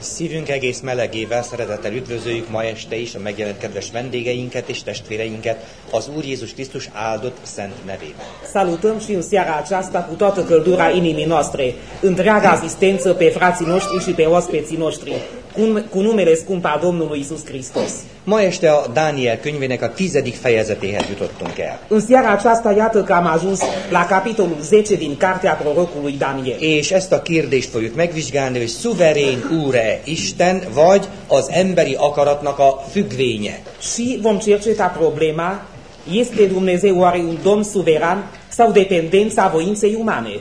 Szívünk egész melegével szeretettel üdvözöljük ma este is a megjelent kedves vendégeinket és testvéreinket az Úr Jézus Krisztus áldott szent nevében. Salutăm și în seara aceasta cu toată căldura inimii noastre, întreaga asistență pe frații noștri și pe oaspeții noștri, cu, cu numele scump al Domnului Isus Hristos. Ma este a Dániel könyvének a tizedik fejezetéhez jutottunk el. În seara aceasta, iată că am ajuns la capitolul 10 din cartea prorocului Daniel. És ezt a kérdést fogjuk megvizsgálni, hogy szuverén úr-e Isten, vagy az emberi akaratnak a függvénye. Și vom cerceta problema, este Dumnezeu oare un domn suveran sau dependența voinței umane?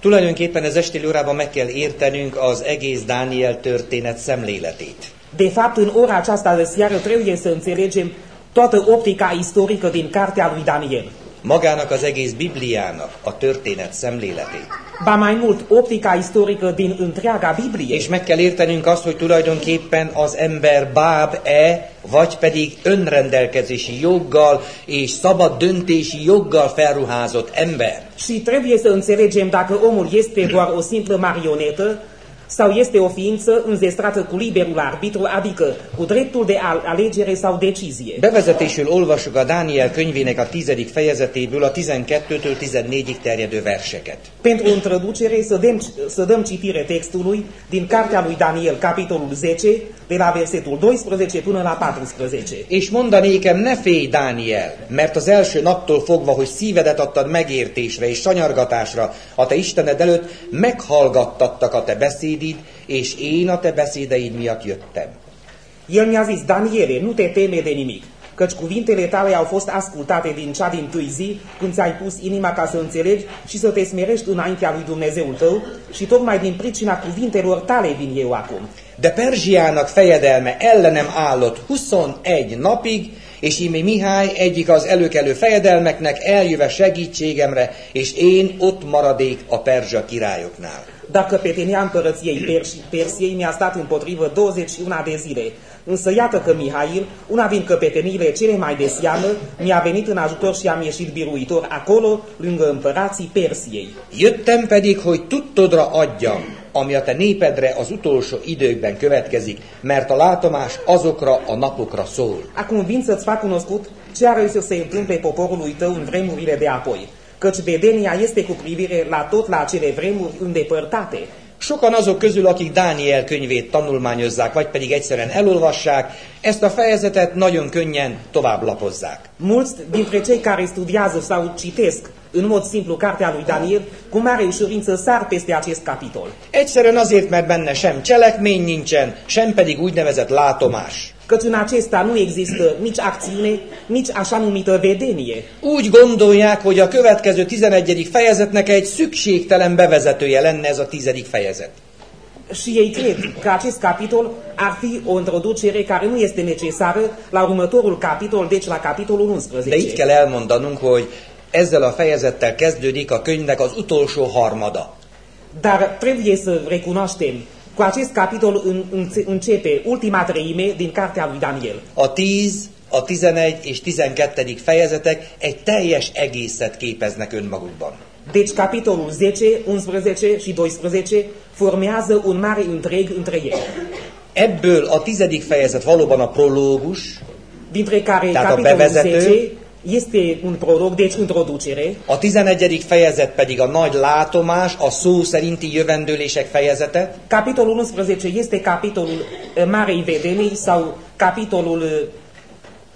Tulajdonképpen az esti órában meg kell értenünk az egész Dániel történet szemléletét. De fapt, în ora aceasta de seară trebuie să înțelegem toată optica istorică din cartea lui Daniel. Magának az egész Bibliának a történet szemléletét. Ba mai mult, optica istorică din întreaga Biblie. És meg kell értenünk azt, hogy tulajdonképpen az ember báb-e, vagy pedig önrendelkezési joggal és szabad döntési joggal felruházott ember. Și trebuie să înțelegem dacă omul este doar o simplă marionetă sau este o ființă înzestrată cu liberul arbitru, adică cu dreptul de al- alegere sau decizie. Bevezetésül olvassuk a Dániel könyvének a tizedik fejezetéből a 12-től 14-ig terjedő verseket. Pentru introducere să dăm, să dăm citire textului din cartea lui Daniel, capitolul 10, de la versetul 12 până la 14. És mondanékem, ne félj, Dániel, mert az első naptól fogva, hogy szívedet adtad megértésre és sanyargatásra a te Istened előtt, meghallgattattak a te beszédid, és én a te beszédeid miatt jöttem. El mi-a zis, Daniele, nu te teme de nimic, căci cuvintele tale au fost ascultate din cea din tâi zi, când ți-ai pus inima ca să înțelegi și să te smerești înaintea lui Dumnezeul tău, și tocmai din pricina cuvintelor tale vin eu acum. De Perzsiának fejedelme ellenem állott 21 napig, és íme Mihály egyik az előkelő fejedelmeknek eljöve segítségemre, és én ott maradék a Perzsa királyoknál. Dar căpetenia împărăției Persi- Persiei mi-a stat împotrivă 21 de zile. Însă iată că Mihail, una din căpeteniile cele mai de seamă, mi-a venit în ajutor și am ieșit biruitor acolo, lângă împărații Persiei. Jöttem pedig, hogy tudtodra adjam, ami a te népedre az utolsó időkben következik, mert a látomás azokra a napokra szól. Acum vin să-ți fac cunoscut ce are să se întâmple poporului tău în vremurile de apoi, căci vedenia este cu privire la tot la acele vremuri îndepărtate. Sokan azok közül, akik Dániel könyvét tanulmányozzák, vagy pedig egyszerűen elolvassák, ezt a fejezetet nagyon könnyen tovább lapozzák. Mulți dintre cei care studiază sau citesc în mod simplu cartea lui Daniel, cu mare ușurință sar peste acest capitol. Egyszerűen azért, mert benne sem cselekmény nincsen, sem pedig úgynevezett látomás. Căci în acesta nu există nici acțiune, nici așa numită vedenie. Úgy gondolják, hogy a következő 11. fejezetnek egy szükségtelen bevezetője lenne ez a tizedik fejezet. Și ei cred că acest capitol ar fi o introducere care nu este necesară la următorul capitol, deci la capitolul De itt 11. kell elmondanunk, hogy ezzel a fejezettel kezdődik a könyvnek az utolsó harmada. Dar trebuie să recunoaștem, cu acest capitol în, în, începe ultima treime din cartea lui Daniel. A 10, a 11 és 12. fejezetek egy teljes egészet képeznek önmagukban. Deci capitolul 10, 11 și 12 formează un mare întreg între ei. Ebből a tizedik fejezet valóban a prológus, Dintre care Dacă capitolul bevezető- 10 este un prolog, deci introducere, a 11. fejezet pedig a nagy látomás, a szó szerinti jövendőlések fejezete, capitolul 11 este capitolul eh, Marei Vedenii sau capitolul eh,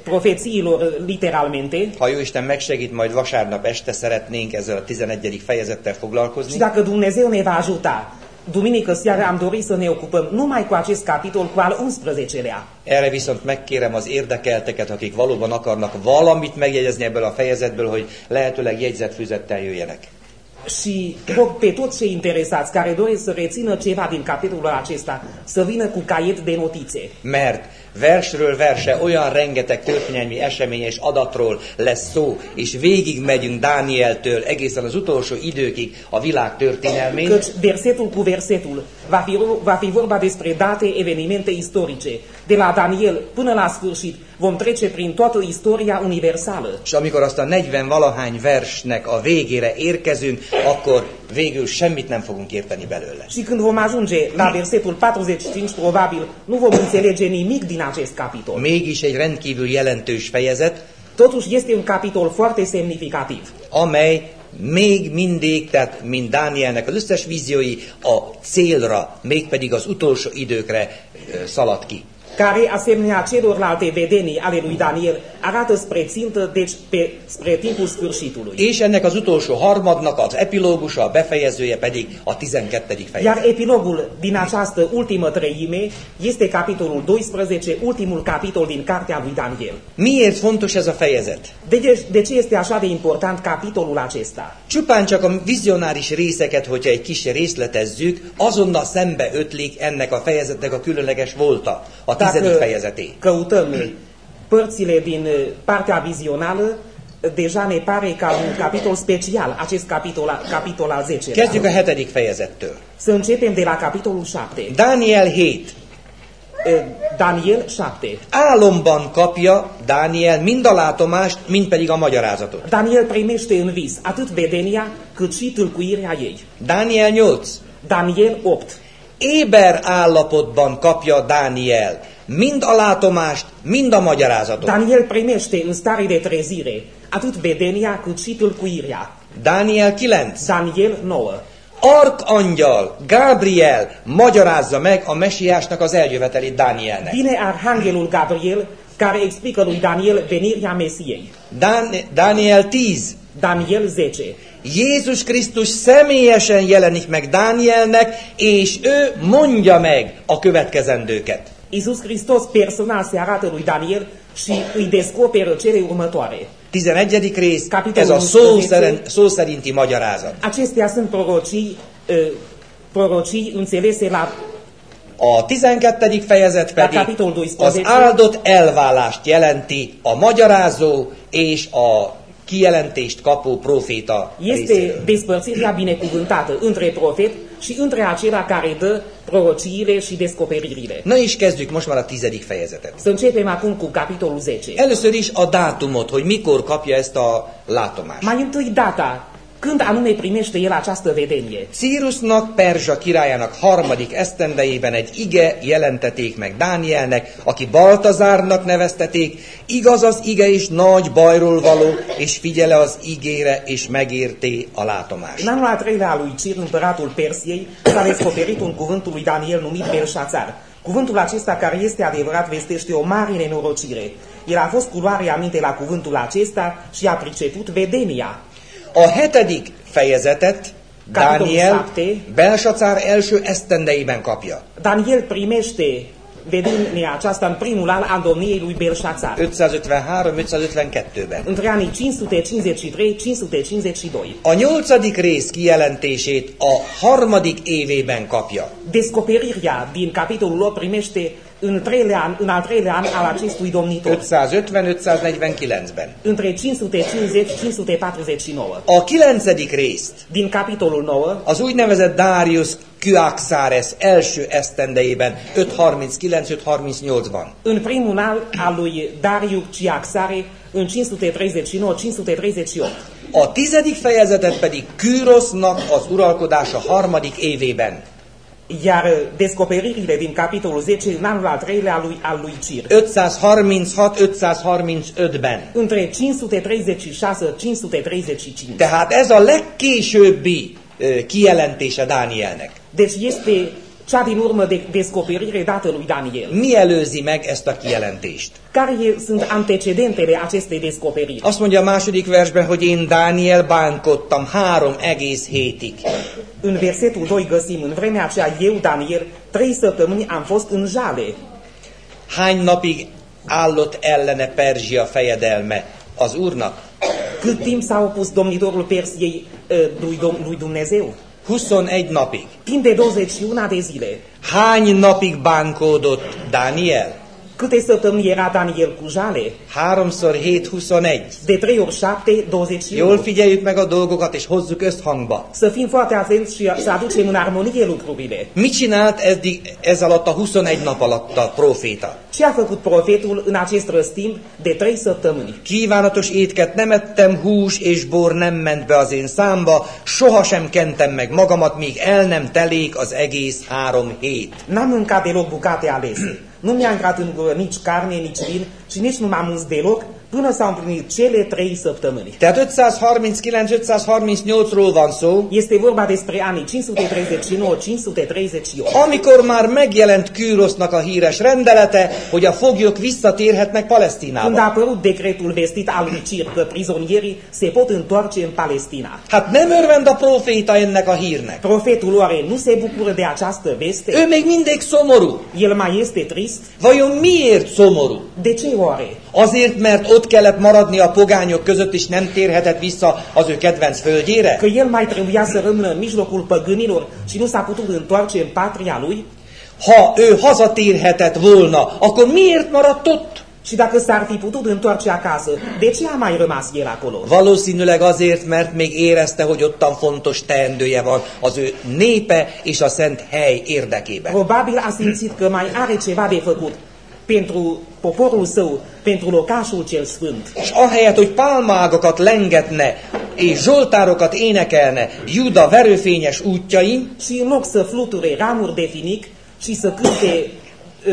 profețiilor eh, literalmente. Ha jó Isten megsegít, majd vasárnap este szeretnénk ezzel a 11. fejezettel Și foglalkozni. dacă Dumnezeu ne va ajuta, duminică seara am dorit să ne ocupăm numai cu acest capitol, cu al 11-lea. Erre viszont megkérem az érdekelteket, akik valóban akarnak valamit megjegyezni ebből a fejezetből, hogy lehetőleg jegyzetfüzettel jöjjenek. Și rog pe toți cei interesați care doresc să rețină ceva din capitolul acesta să vină cu caiet de notițe. Mert versről verse olyan rengeteg történelmi esemény és adatról lesz szó, és végig megyünk Dánieltől egészen az utolsó időkig a világ történelmén, Căci versetul cu versetul va fi, va fi vorba despre date, evenimente istorice. De la Daniel până la sfârșit vom trece prin toată istoria universală. És amikor azt a 40 valahány versnek a végére érkezünk, akkor végül semmit nem fogunk érteni belőle. Și când vom ajunge la versetul 45, probabil nu vom înțelege nimic din acest capitol. Mégis egy rendkívül jelentős fejezet, Totuși este un capitol foarte semnificativ, amely még mindig, tehát mint Dánielnek az összes víziói a célra, mégpedig az utolsó időkre szalad ki. Care, asemenea celorlalte vedenii ale lui Daniel, arată spre țintă, deci pe, spre timpul sfârșitului. És ennek az utolsó harmadnak az epilógusa, a befejezője pedig a 12. Iar fejezet. epilogul din această ultimă treime este capitolul 12, ultimul capitol din cartea lui Daniel. Miért fontos ez a fejezet? De, de, ce este așa de important capitolul acesta? Csupán csak a vizionáris részeket, hogyha egy kis részletezzük, azonnal szembe ötlik ennek a fejezetnek a különleges volta, a tizedik fejezeté. căutăm părțile din uh, partea vizională, deja ne pare ca un capitol special, acest capitol, capitol al 10 Kezdjük a hetedik fejezettől. Să începem de la capitolul 7. Dániel 7. Daniel 7. Álomban kapja Dániel mind a látomást, mind pedig a magyarázatot. Daniel primește în vis atât vedenia cât și tâlcuirea ei. Dániel 8. Daniel 8. Éber állapotban kapja Dániel mind a látomást, mind a magyarázatot. Daniel primește în stare de trezire atât vedenia cât și tâlcuirea. Dániel 9. Daniel 9. Arkangyal, Gabriel magyarázza meg a mesiásnak az eljövetelét Dánielnek. Vine arhanghelul Gabriel care explică lui Daniel venirea Mesiei. Dan- Dániel 10. Daniel 10. Jézus Krisztus személyesen jelenik meg Dánielnek, és ő mondja meg a következendőket. Iisus Hristos personal se arată lui Daniel și îi descoperă cele următoare. 11. rész, Capitolul ez a szó, 11. szerint, szó szerinti magyarázat. Acestea sunt prorocii, uh, prorocii înțelese la A 12. fejezet pedig capitol 12. az áldott elválást jelenti a magyarázó és a kijelentést kapó proféta este részéről. despărțirea binecuvântată între profet și între acela care dă prorociile și descoperirile. Na és kezdjük most már a tizedik fejezetet. Să începem acum cu capitolul 10. Először is a dátumot, hogy mikor kapja ezt a látomást. Mai întâi data, când anume primește el această vedenie. Círusnak, Perzsa királyának harmadik esztendejében egy ige jelenteték meg Dánielnek, aki Baltazárnak nevezteték, igaz az ige is nagy bajról való, és figyele az igére, és megérté a látomást. În anul al treilea al lui Cir, împăratul Persiei, s-a descoperit un cuvântul lui Daniel numit Belșațar. Cuvântul acesta, care este adevărat, vestește o mare nenorocire. El a fost cu luare aminte la cuvântul acesta și a priceput vedenia. A hetedik fejezetet șapte. Belsacár első esztendeiben kapja. Daniel primește vedenia aceasta în primul an al domniei lui Belșațar, 553-552-ben. între anii 553-552. A nyolcadik rész kijelentését a harmadik évében kapja. Descoperirea din capitolul 8 primește în, treilea an, în al treilea an al acestui domnitor, 550-549-ben. între 550-549. A kilencedik részt Din capitolul 9, az úgynevezett Darius Kyaxares első esztendejében 539-538-ban. în primul an al lui Dariu Ciaxare, în 539-538. A tizedik fejezetet pedig Kürosnak az uralkodása harmadik évében. Iar uh, descoperirile din capitolul 10 în anul al treilea lui, al lui Cir. 536-535-ben. Între 536-535. Tehát ez a legkésőbbi ö, kijelentése Dánielnek. Deci este cea din urmă de descoperire dată lui Daniel. Mi előzi meg ezt a kijelentést? Care e- sunt antecedentele acestei descoperiri? Azt mondja a második versben, hogy én Dániel bánkodtam három egész hétig. În versetul 2 găsim, în vremea aceea eu, Daniel, trei săptămâni am fost în jale. Hány napig állott ellene Perzsia fejedelme az úrnak? Cât timp s-a opus domnitorul Persiei lui, Dom- lui Dumnezeu? 21 napig. Timp de 21 de zile. Hány napig bánkódott Dániel? Câte săptămâni era Daniel cu jale? 3x7, 21. De 3 ori 7, 21. Jól figyeljük meg a dolgokat, és hozzuk összhangba. Să fim foarte atenți și să aducem în armonie lucrurile. Mit csinált eddig ez alatt a 21 nap alatt a proféta? Ce a făcut profetul în acest răstimp de 3 săptămâni? Kívánatos étket nem ettem, hús és bor nem ment be az én számba, sohasem kentem meg magamat, míg el nem telék az egész három hét. N-am mâncat deloc bucate alese. Nu mi-a intrat în gură nici carne, nici vin și nici nu m-am uns deloc până s-au împlinit cele trei săptămâni. Tehát 539-538-ról van szó, Este vorba despre anii 539-538. amikor már megjelent Kűrosznak a híres rendelete, hogy a foglyok visszatérhetnek Când a Palesztinába. apărut decretul vestit al lui Cir că prizonierii se pot întoarce în Palestina. Hát nem örvend a proféta ennek a hírnek. Profetul oare nu se bucură de această veste? Ő még mindig szomorú. El mai este trist? Vajon miért szomorú? De ce oare? Azért, mert ott kellett maradni a pogányok között, és nem térhetett vissza az ő kedvenc földjére? Că el mai trebuia să rămână în mijlocul păgânilor și nu s-a putut întoarce în patria lui? Ha ő hazatérhetett volna, akkor miért maradt ott? Și dacă s-ar fi putut întoarce acasă, de ce a mai rămas el acolo? Valószínűleg azért, mert még érezte, hogy ottan fontos teendője van az ő népe és a szent hely érdekében. Probabil a simțit că mai are ceva de făcut pentru poporul său, pentru locașul cel sfânt. És ahelyett, hogy pálmágokat lengetne és zsoltárokat énekelne Juda verőfényes útjain, Și în loc să fluture ramuri de finic și să cânte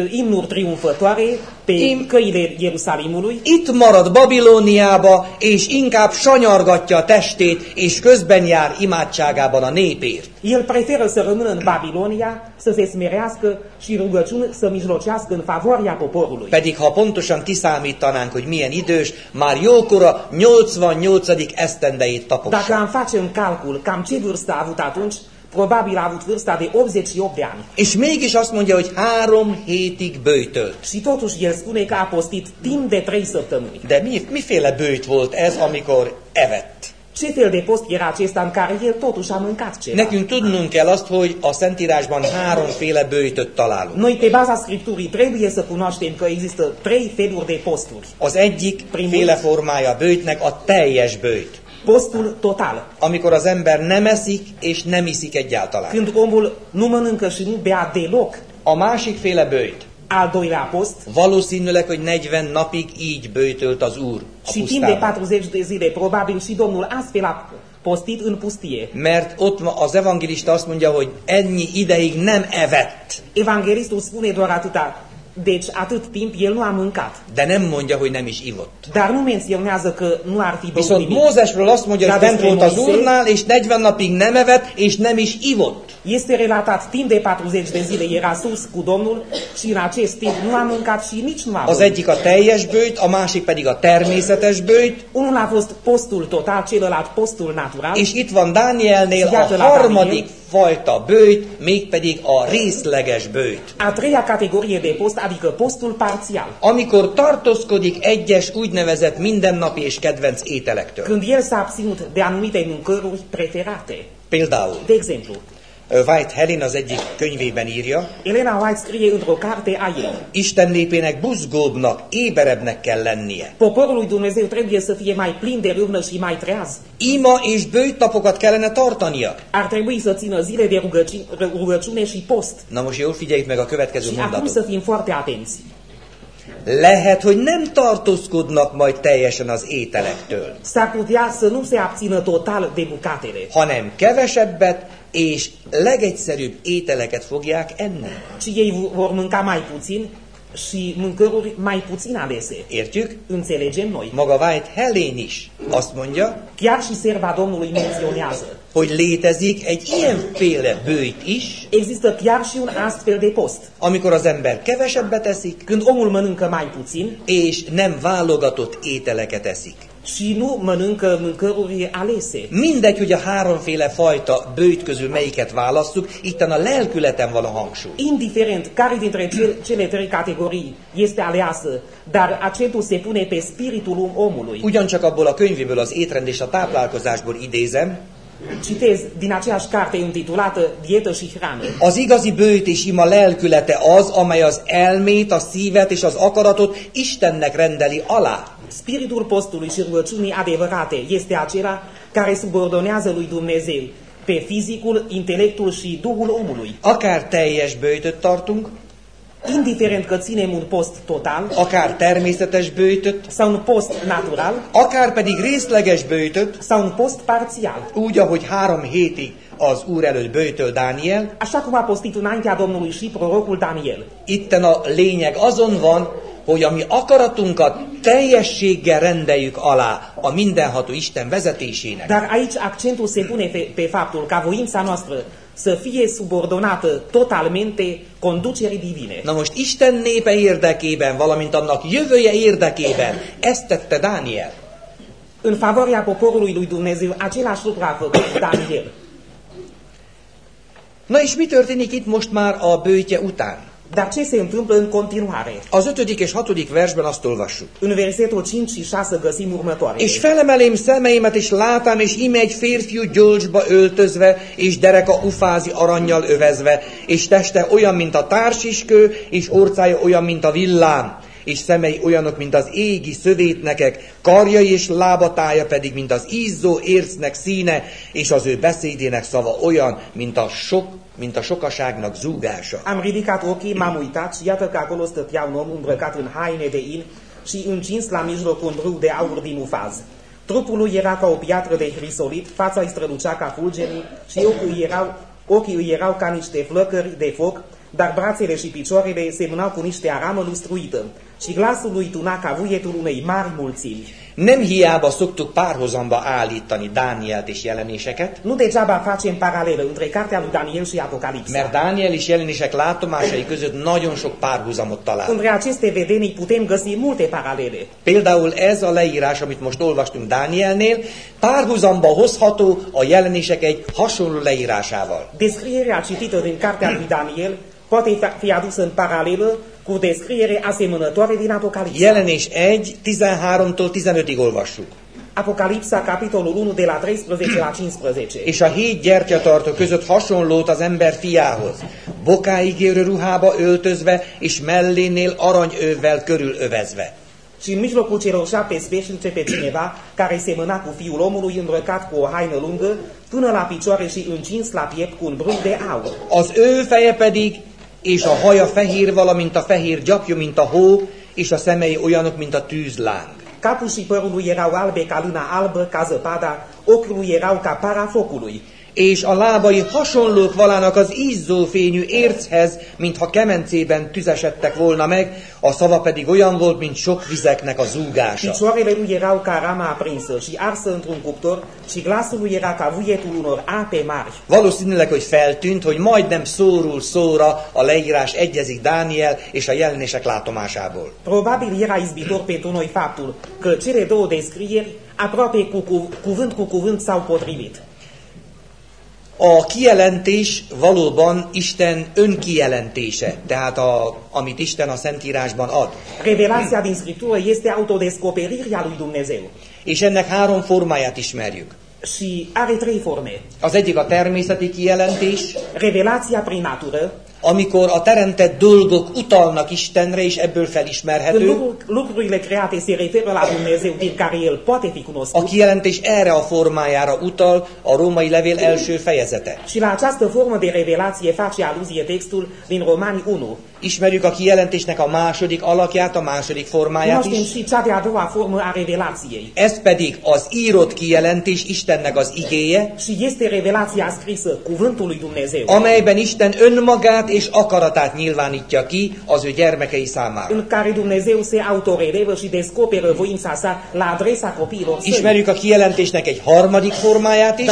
imnuri triumfătoare pe Im- căile Ierusalimului, itt marad Babilóniába, és inkább sanyargatja a testét, és közben jár imádságában a népért. el preferă să rămână în Babilonia, să se smerească și rugăciuni să mijlocească în favoarea poporului. Pedig ha pontosan kiszámítanánk, hogy milyen idős, már jókora 88. esztendejét Dacă tapossa. am face un calcul cam ce vârstă a avut atunci, probabil a avut vârsta de 88 de ani. És mégis azt mondja, hogy három hétig bőjtölt. Și totuși el spune că a postit timp de 3 săptămâni. De mi, miféle bőjt volt ez, amikor evett? Ce fel de post era acesta în care el totuși a mâncat ceva? Nekünk tudnunk kell azt, hogy a Szentírásban háromféle bőjtöt találunk. Noi, pe baza Scripturii, trebuie să cunoaștem că există trei feluri de posturi. Az egyik Primul. féle formája a bőjtnek a teljes bőjt. Postul total, Amikor az ember nem eszik és nem iszik egyáltalán. când omul nu mănâncă și nu bea deloc. A másik féle bőjt. Al doilea post, Valószínűleg, hogy 40 napig így bőjtölt az Úr a și timp de pusztában. 40 de zile, probabil și Domnul astfel a postit în pustie. Mert ott az evangelista azt mondja, hogy ennyi ideig nem evett, Evanghelistul spune doar atâta, deci atât timp el nu a mâncat. de nem mondja, hogy nem is ivott. Dar nu menționează că nu ar fi băut Viszont nimic. Mózesről azt mondja, hogy bent volt az Úrnál, és 40 napig nem evett, és nem is ivott. Este relatat timp de 40 de zile era sus cu Domnul și în acest timp nu a mâncat și nici nu a Az băut. egyik a teljes bőjt, a másik pedig a természetes bőjt, Unul a fost postul total, celălalt postul natural. és itt van Dánielnél a harmadik. Fajta bőjt, mégpedig a részleges bőjt. A treia categorie de post, adică postul parțial. Amikor tartózkodik egyes úgynevezett mindennapi és kedvenc ételektől. Când el s-a abținut de anumite mâncăruri preferate. Például De exemplu, White Helen az egyik könyvében írja, Elena White scrie într-o carte a ei. Isten népének buzgóbbnak, éberebbnek kell lennie. Poporul lui Dumnezeu trebuie să fie mai plin de râvnă și mai treaz. Ima és bőjtnapokat kellene tartania. Ar trebui să țină zile de rugăci- rugăciune și post. Na most jól figyeljük meg a következő Și acum să mondatot. fim foarte atenți. Lehet, hogy nem tartózkodnak majd teljesen az ételektől, S-ar putea să nu se abțină total de bucatele, hanem kevesebbet és legegyszerűbb ételeket fogják enni. ci ei vor mânca mai puțin și mâncăruri mai puțin alese. Értjük? Înțelegem noi. Maga White Helen is azt mondja, Chiar și serva Domnului menționează. hogy létezik egy ilyenféle bőjt is, Există chiar și un astfel de post. amikor az ember kevesebbet eszik, Când omul mănâncă mai puțin és nem válogatott ételeket eszik. Și nu mănâncă mâncăruri alese. Mindegy, hogy a háromféle fajta bőjt közül melyiket válasszuk, itten a lelkületen van a hangsúly. Indiferent care dintre cel, cele trei categorii este aleasă, dar accentul se pune pe spiritul omului. Ugyancsak abból a könyvéből, az étrend és a táplálkozásból idézem, Citez din aceeași carte intitulată Dietă și hrană. Az igazi bőjt és ima lelkülete az, amely az elmét, a szívet és az akaratot Istennek rendeli alá. Spiritul postului și rugăciunii adevărate este acela care subordonează lui Dumnezeu pe fizicul, intelectul și duhul omului. Akár teljes bőjtöt tartunk, Indiferent că ținem un post total akár természetes bőjtöt, sau un post natural akár pedig részleges bőjtöt, sau un post parțial. úgy, ahogy három hétig az Úr előtt bőjtöl Dániel, Așa cum a postit înaintea Domnului și prorocul Daniel. itten a lényeg azon van, hogy a mi akaratunkat teljességgel rendeljük alá a mindenható Isten vezetésének. Dar aici accentul se pune pe, pe faptul ca voința noastră să fie subordonată totalmente conducerii divine. Na most Isten népe érdekében, valamint annak jövője érdekében ezt tette Dániel. În favoarea poporului lui Dumnezeu, același lucru a făcut Daniel. Na és mi történik itt most már a bőjtje után? Dar ce se întâmplă în continuare? Az ötödik és hatodik versben azt olvassuk. În versetul 5 și 6 găsim următoare. És felemelém szemeimet, és látám, és ime egy férfiú gyolcsba öltözve, és dereka ufázi aranyjal övezve, és teste olyan, mint a társiskő, és orcája olyan, mint a villám, és szemei olyanok, mint az égi szövétnekek, karjai és lábatája pedig, mint az ízzó ércnek színe, és az ő beszédének szava olyan, mint a sok, mint a sokaságnak zúgása. Am ridicat ochii, m-am uitat și iată că acolo stătea un om îmbrăcat în haine de in și încins la mijloc un brâu de aur din ufaz. Trupul lui era ca o piatră de hrisolit, fața îi strălucea ca fulgerii și ochii erau, ochii îi erau ca niște flăcări de foc, dar brațele și picioarele semănau cu niște aramă lustruită și glasul lui tuna ca vuietul unei mari mulțimi. Nem hiába szoktuk párhuzamba állítani Dánielt és jelenéseket, Nu degeaba facem paralelă între cartea lui Daniel și Apocalipsa. mert Dániel és jelenések látomásai között nagyon sok párhuzamot talál. Între aceste vedenii putem găsi multe paralele. Például ez a leírás, amit most olvastunk Dánielnél, párhuzamba hozható a jelenések egy hasonló leírásával. Descrierea citită din cartea lui Daniel poate fi adusă în paralelă cu descriere asemănătoare din Apocalipsa. Jelenés 1, 13-tól 15-ig olvassuk. Apocalipsa, capitolul 1, de la 13 la 15. És a hét gyertyatartó között hasonlót az ember fiához, bokáig érő ruhába öltözve, és mellénél aranyővvel körülövezve. Și în mijlocul celor șapte speșnice pe cineva care semăna cu fiul omului îmbrăcat cu o haină lungă, până la picioare și încins la piept cu un brâu de aur. Az ő feje pedig, és a haja fehér, valamint a fehér gyapja, mint a hó, és a szemei olyanok, mint a tűzláng. Capul și părul lui erau albe ca luna albă, ca zăpada, ochii lui erau ca para focului. És a lábai hasonlók valának az izzó fényű érchez, mintha kemencében tüzesedtek volna meg, a szava pedig olyan volt, mint sok vizeknek a zúgása. Picioarele lui erau ca rama aprinsă și arsă într-un cuptor și glasul lui era ca vuietul unor ape mari. Valószínűleg, hogy feltűnt, hogy majdnem szóról szóra a leírás egyezik Dániel és a jelenések látomásából. Probabil era izbitor pentru noi faptul că cele două descrieri aproape cu cu, cuvânt cu cuvânt s-au potrivit. A kijelentés valóban Isten önkijelentése, tehát a, amit Isten a Szentírásban ad. Revelația din Scriptură este autodescoperirea lui Dumnezeu És ennek három formáját ismerjük. și are trei forme. Az egyik a természeti kijelentés, Revelația prin natură, amikor a teremtett dolgok utalnak Istenre, és ebből felismerhető. lucru- lucrurile create se referă la Dumnezeu din care El poate fi A kijelentés erre a formájára utal a római levél első fejezete. și la această formă de revelație face aluzie textul din Romani 1. Ismerjük a kijelentésnek a második alakját, a második formáját is. Ez pedig az írott kijelentés, Istennek az igéje, amelyben Isten önmagát és akaratát nyilvánítja ki az ő gyermekei számára. Ismerjük a kijelentésnek egy harmadik formáját is,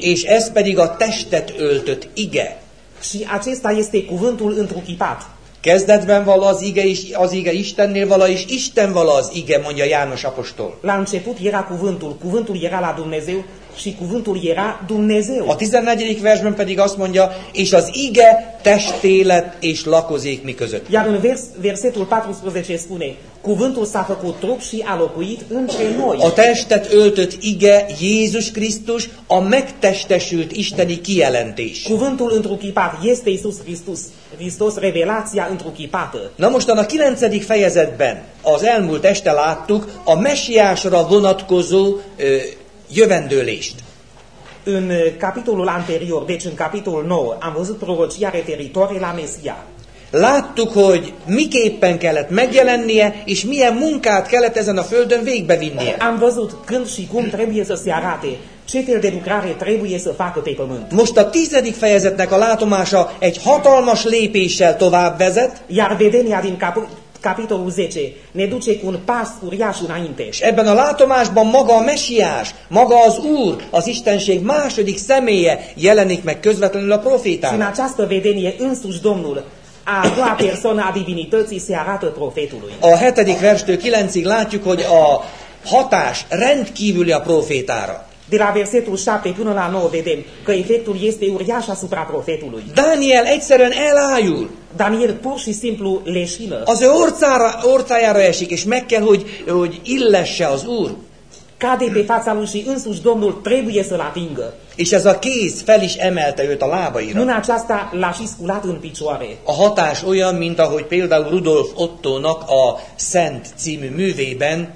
és ez pedig a testet öltött ige. Și acesta este cuvântul întruchipat. Kezdetben vala az ige, és az ige Istennél vala, és Isten vala az ige, mondja János apostol. La început era cuvântul, cuvântul era la Dumnezeu, și cuvântul era Dumnezeu. A 14. versben pedig azt mondja, és az ige testé lett és lakozék mi között. Iar în vers, versetul 14 spune, cuvântul s-a făcut trup și a locuit între noi. A testet öltött ige Jézus Krisztus, a megtestesült isteni kijelentés. Cuvântul întruchipat este Isus Hristos, Hristos revelația întruchipată. Na mostan a 9. fejezetben az elmúlt este láttuk a messiásra vonatkozó ö, jövendőlést. În uh, capitolul anterior, deci în capitolul 9, am văzut prorocia referitoare la Mesia. Láttuk, hogy miképpen kellett megjelennie, és milyen munkát kellett ezen a földön végbevinnie. Am văzut când și cum trebuie să se arate, ce fel de lucrare trebuie să facă pe pământ. Most a tizedik fejezetnek a látomása egy hatalmas lépéssel tovább vezet, Iar vedenia din cap- capitolul 10 ne duce cu un pas uriaș înainte. és ebben a látomásban maga a mesiás, maga az Úr, az Istenség második személye jelenik meg közvetlenül a Și în profétának. această vedenie însuși Domnul, a doua persoană a divinității se arată profetului. A hetedik verstől kilencig látjuk, hogy a hatás rendkívüli a profétára. De la versetul 7 până la 9 vedem că efectul este uriaș asupra profetului. Dániel egyszerűen elájul. Daniel pur și simplu leșină. Az ő orcára, orcájára esik, és meg kell, hogy, hogy illesse az Úr. Cade pe fața lui și însuși Domnul trebuie să-l atingă. És ez a kéz fel is emelte őt a lábaira. Mâna aceasta l-a și sculat în picioare. A hatás olyan, mint ahogy például Rudolf Ottónak a Szent című művében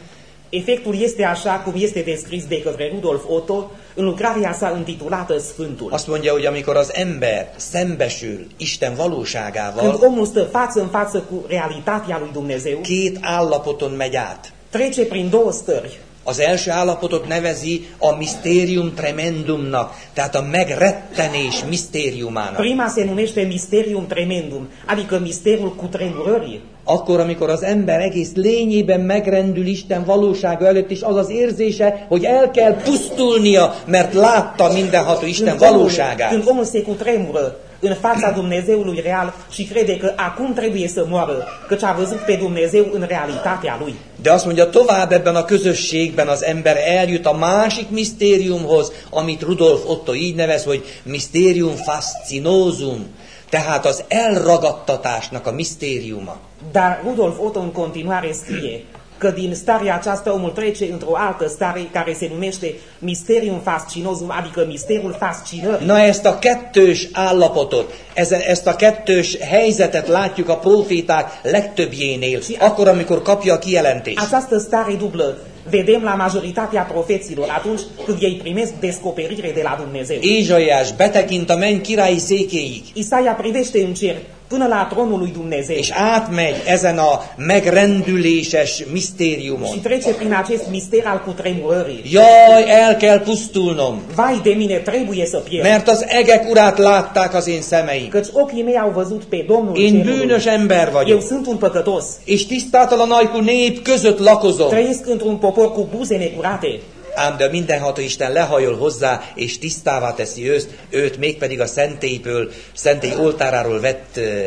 Efectul este așa cum este descris de către Rudolf Otto în lucrarea sa intitulată Sfântul. azt mondja, hogy amikor az ember szembesül Isten Când valóságával, omul stă față în față cu realitatea lui Dumnezeu, két állapoton megy át. trece prin două stări. Az első állapotot nevezi a mysterium tremendumnak, tehát a megrettenés misztériumának. Prima se numește Mysterium Tremendum, adică misterul cutremurării. Akkor, amikor az ember egész lényében megrendül Isten valósága előtt, és az az érzése, hogy el kell pusztulnia, mert látta mindenható Isten valóságát. când omul se cutremură în fața Dumnezeului real și crede că acum trebuie să moară, căci a văzut pe Dumnezeu în realitatea lui. De azt mondja, tovább ebben a közösségben az ember eljut a másik misztériumhoz, amit Rudolf Otto így nevez, hogy mysterium fascinosum, tehát az elragadtatásnak a misztériuma. Dar Rudolf Otto în continuare scrie că din starea aceasta omul trece într-o altă stare care se numește Mysterium Fascinosum, adică misterul fascinării. Na ezt a kettős állapotot, ezen, ezt a kettős helyzetet látjuk a proféták legtöbbjénél, akkor, amikor kapja a kijelentést. Această stare dublă vedem la majoritatea profeților atunci când ei primesc descoperire de la Dumnezeu. Ézsaiás betekint a menny királyi székéig, Isaia privește în cer până la tronul lui Dumnezeu és átmegy ezen a megrendüléses misztériumon. și trece prin acest mister al cutremurării. Jaj, el kell pusztulnom, Vai de mine, trebuie să pierd, mert az egek urát látták az én szemeim. căci ochii mei au văzut pe Domnul Én cerului. bűnös ember Eu vagyok, sunt un păcătos, és tisztátalan ajkú nép között lakozom. trăiesc într-un popor cu buze necurate, Ám de a mindenható Isten lehajol hozzá, és tisztává teszi őt, őt mégpedig a szentélyből, szentély oltáráról vett ö, ö,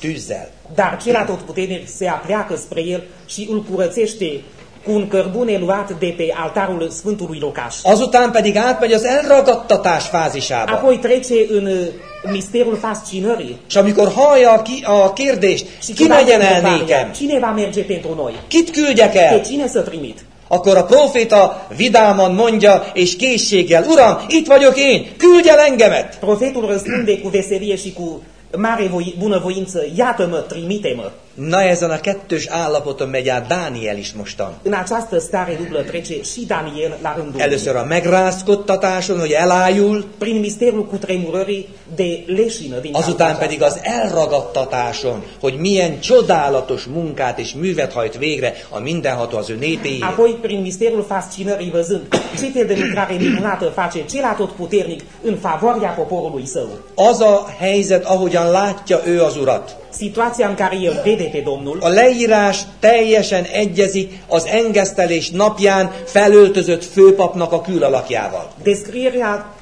tűzzel. dar cel atotputernic se apleacă spre el și îl curățește cu un cărbune luat de pe altarul Sfântului Locaș. Azután pedig átmegy az elragadtatás fázisába. Apoi trece în misterul fascinării. És amikor hallja a, ki, a kérdést, ki aude el nékem, Cine va merge pentru noi? kit küldjek Pe el, cine să trimit? Akkor a proféta vidáman mondja, és készséggel, Uram, itt vagyok én, küldj el engemet! Profetul răspunde cu veselie și cu mare voi, bunăvoință, iată-mă, trimite-mă. Na ezen a kettős állapoton megy át Dániel is mostan. În această stare dublă trece și Daniel la rândul. Először a megrázkodtatáson, hogy elájul, Prin misterul cutremurării de leșină din azután pedig az elragadtatáson, hogy milyen csodálatos munkát és művet hajt végre a mindenható az ő népéért. Apoi, prin misterul fascinării văzând ce fel de lucrare minunată face cel atotputernic în favoarea poporului său. Az a helyzet, ahogyan látja ő az urat. Situația în care el vede pe Domnul, A leírás teljesen egyezik az engesztelés napján felöltözött főpapnak a külalakjával. descrierea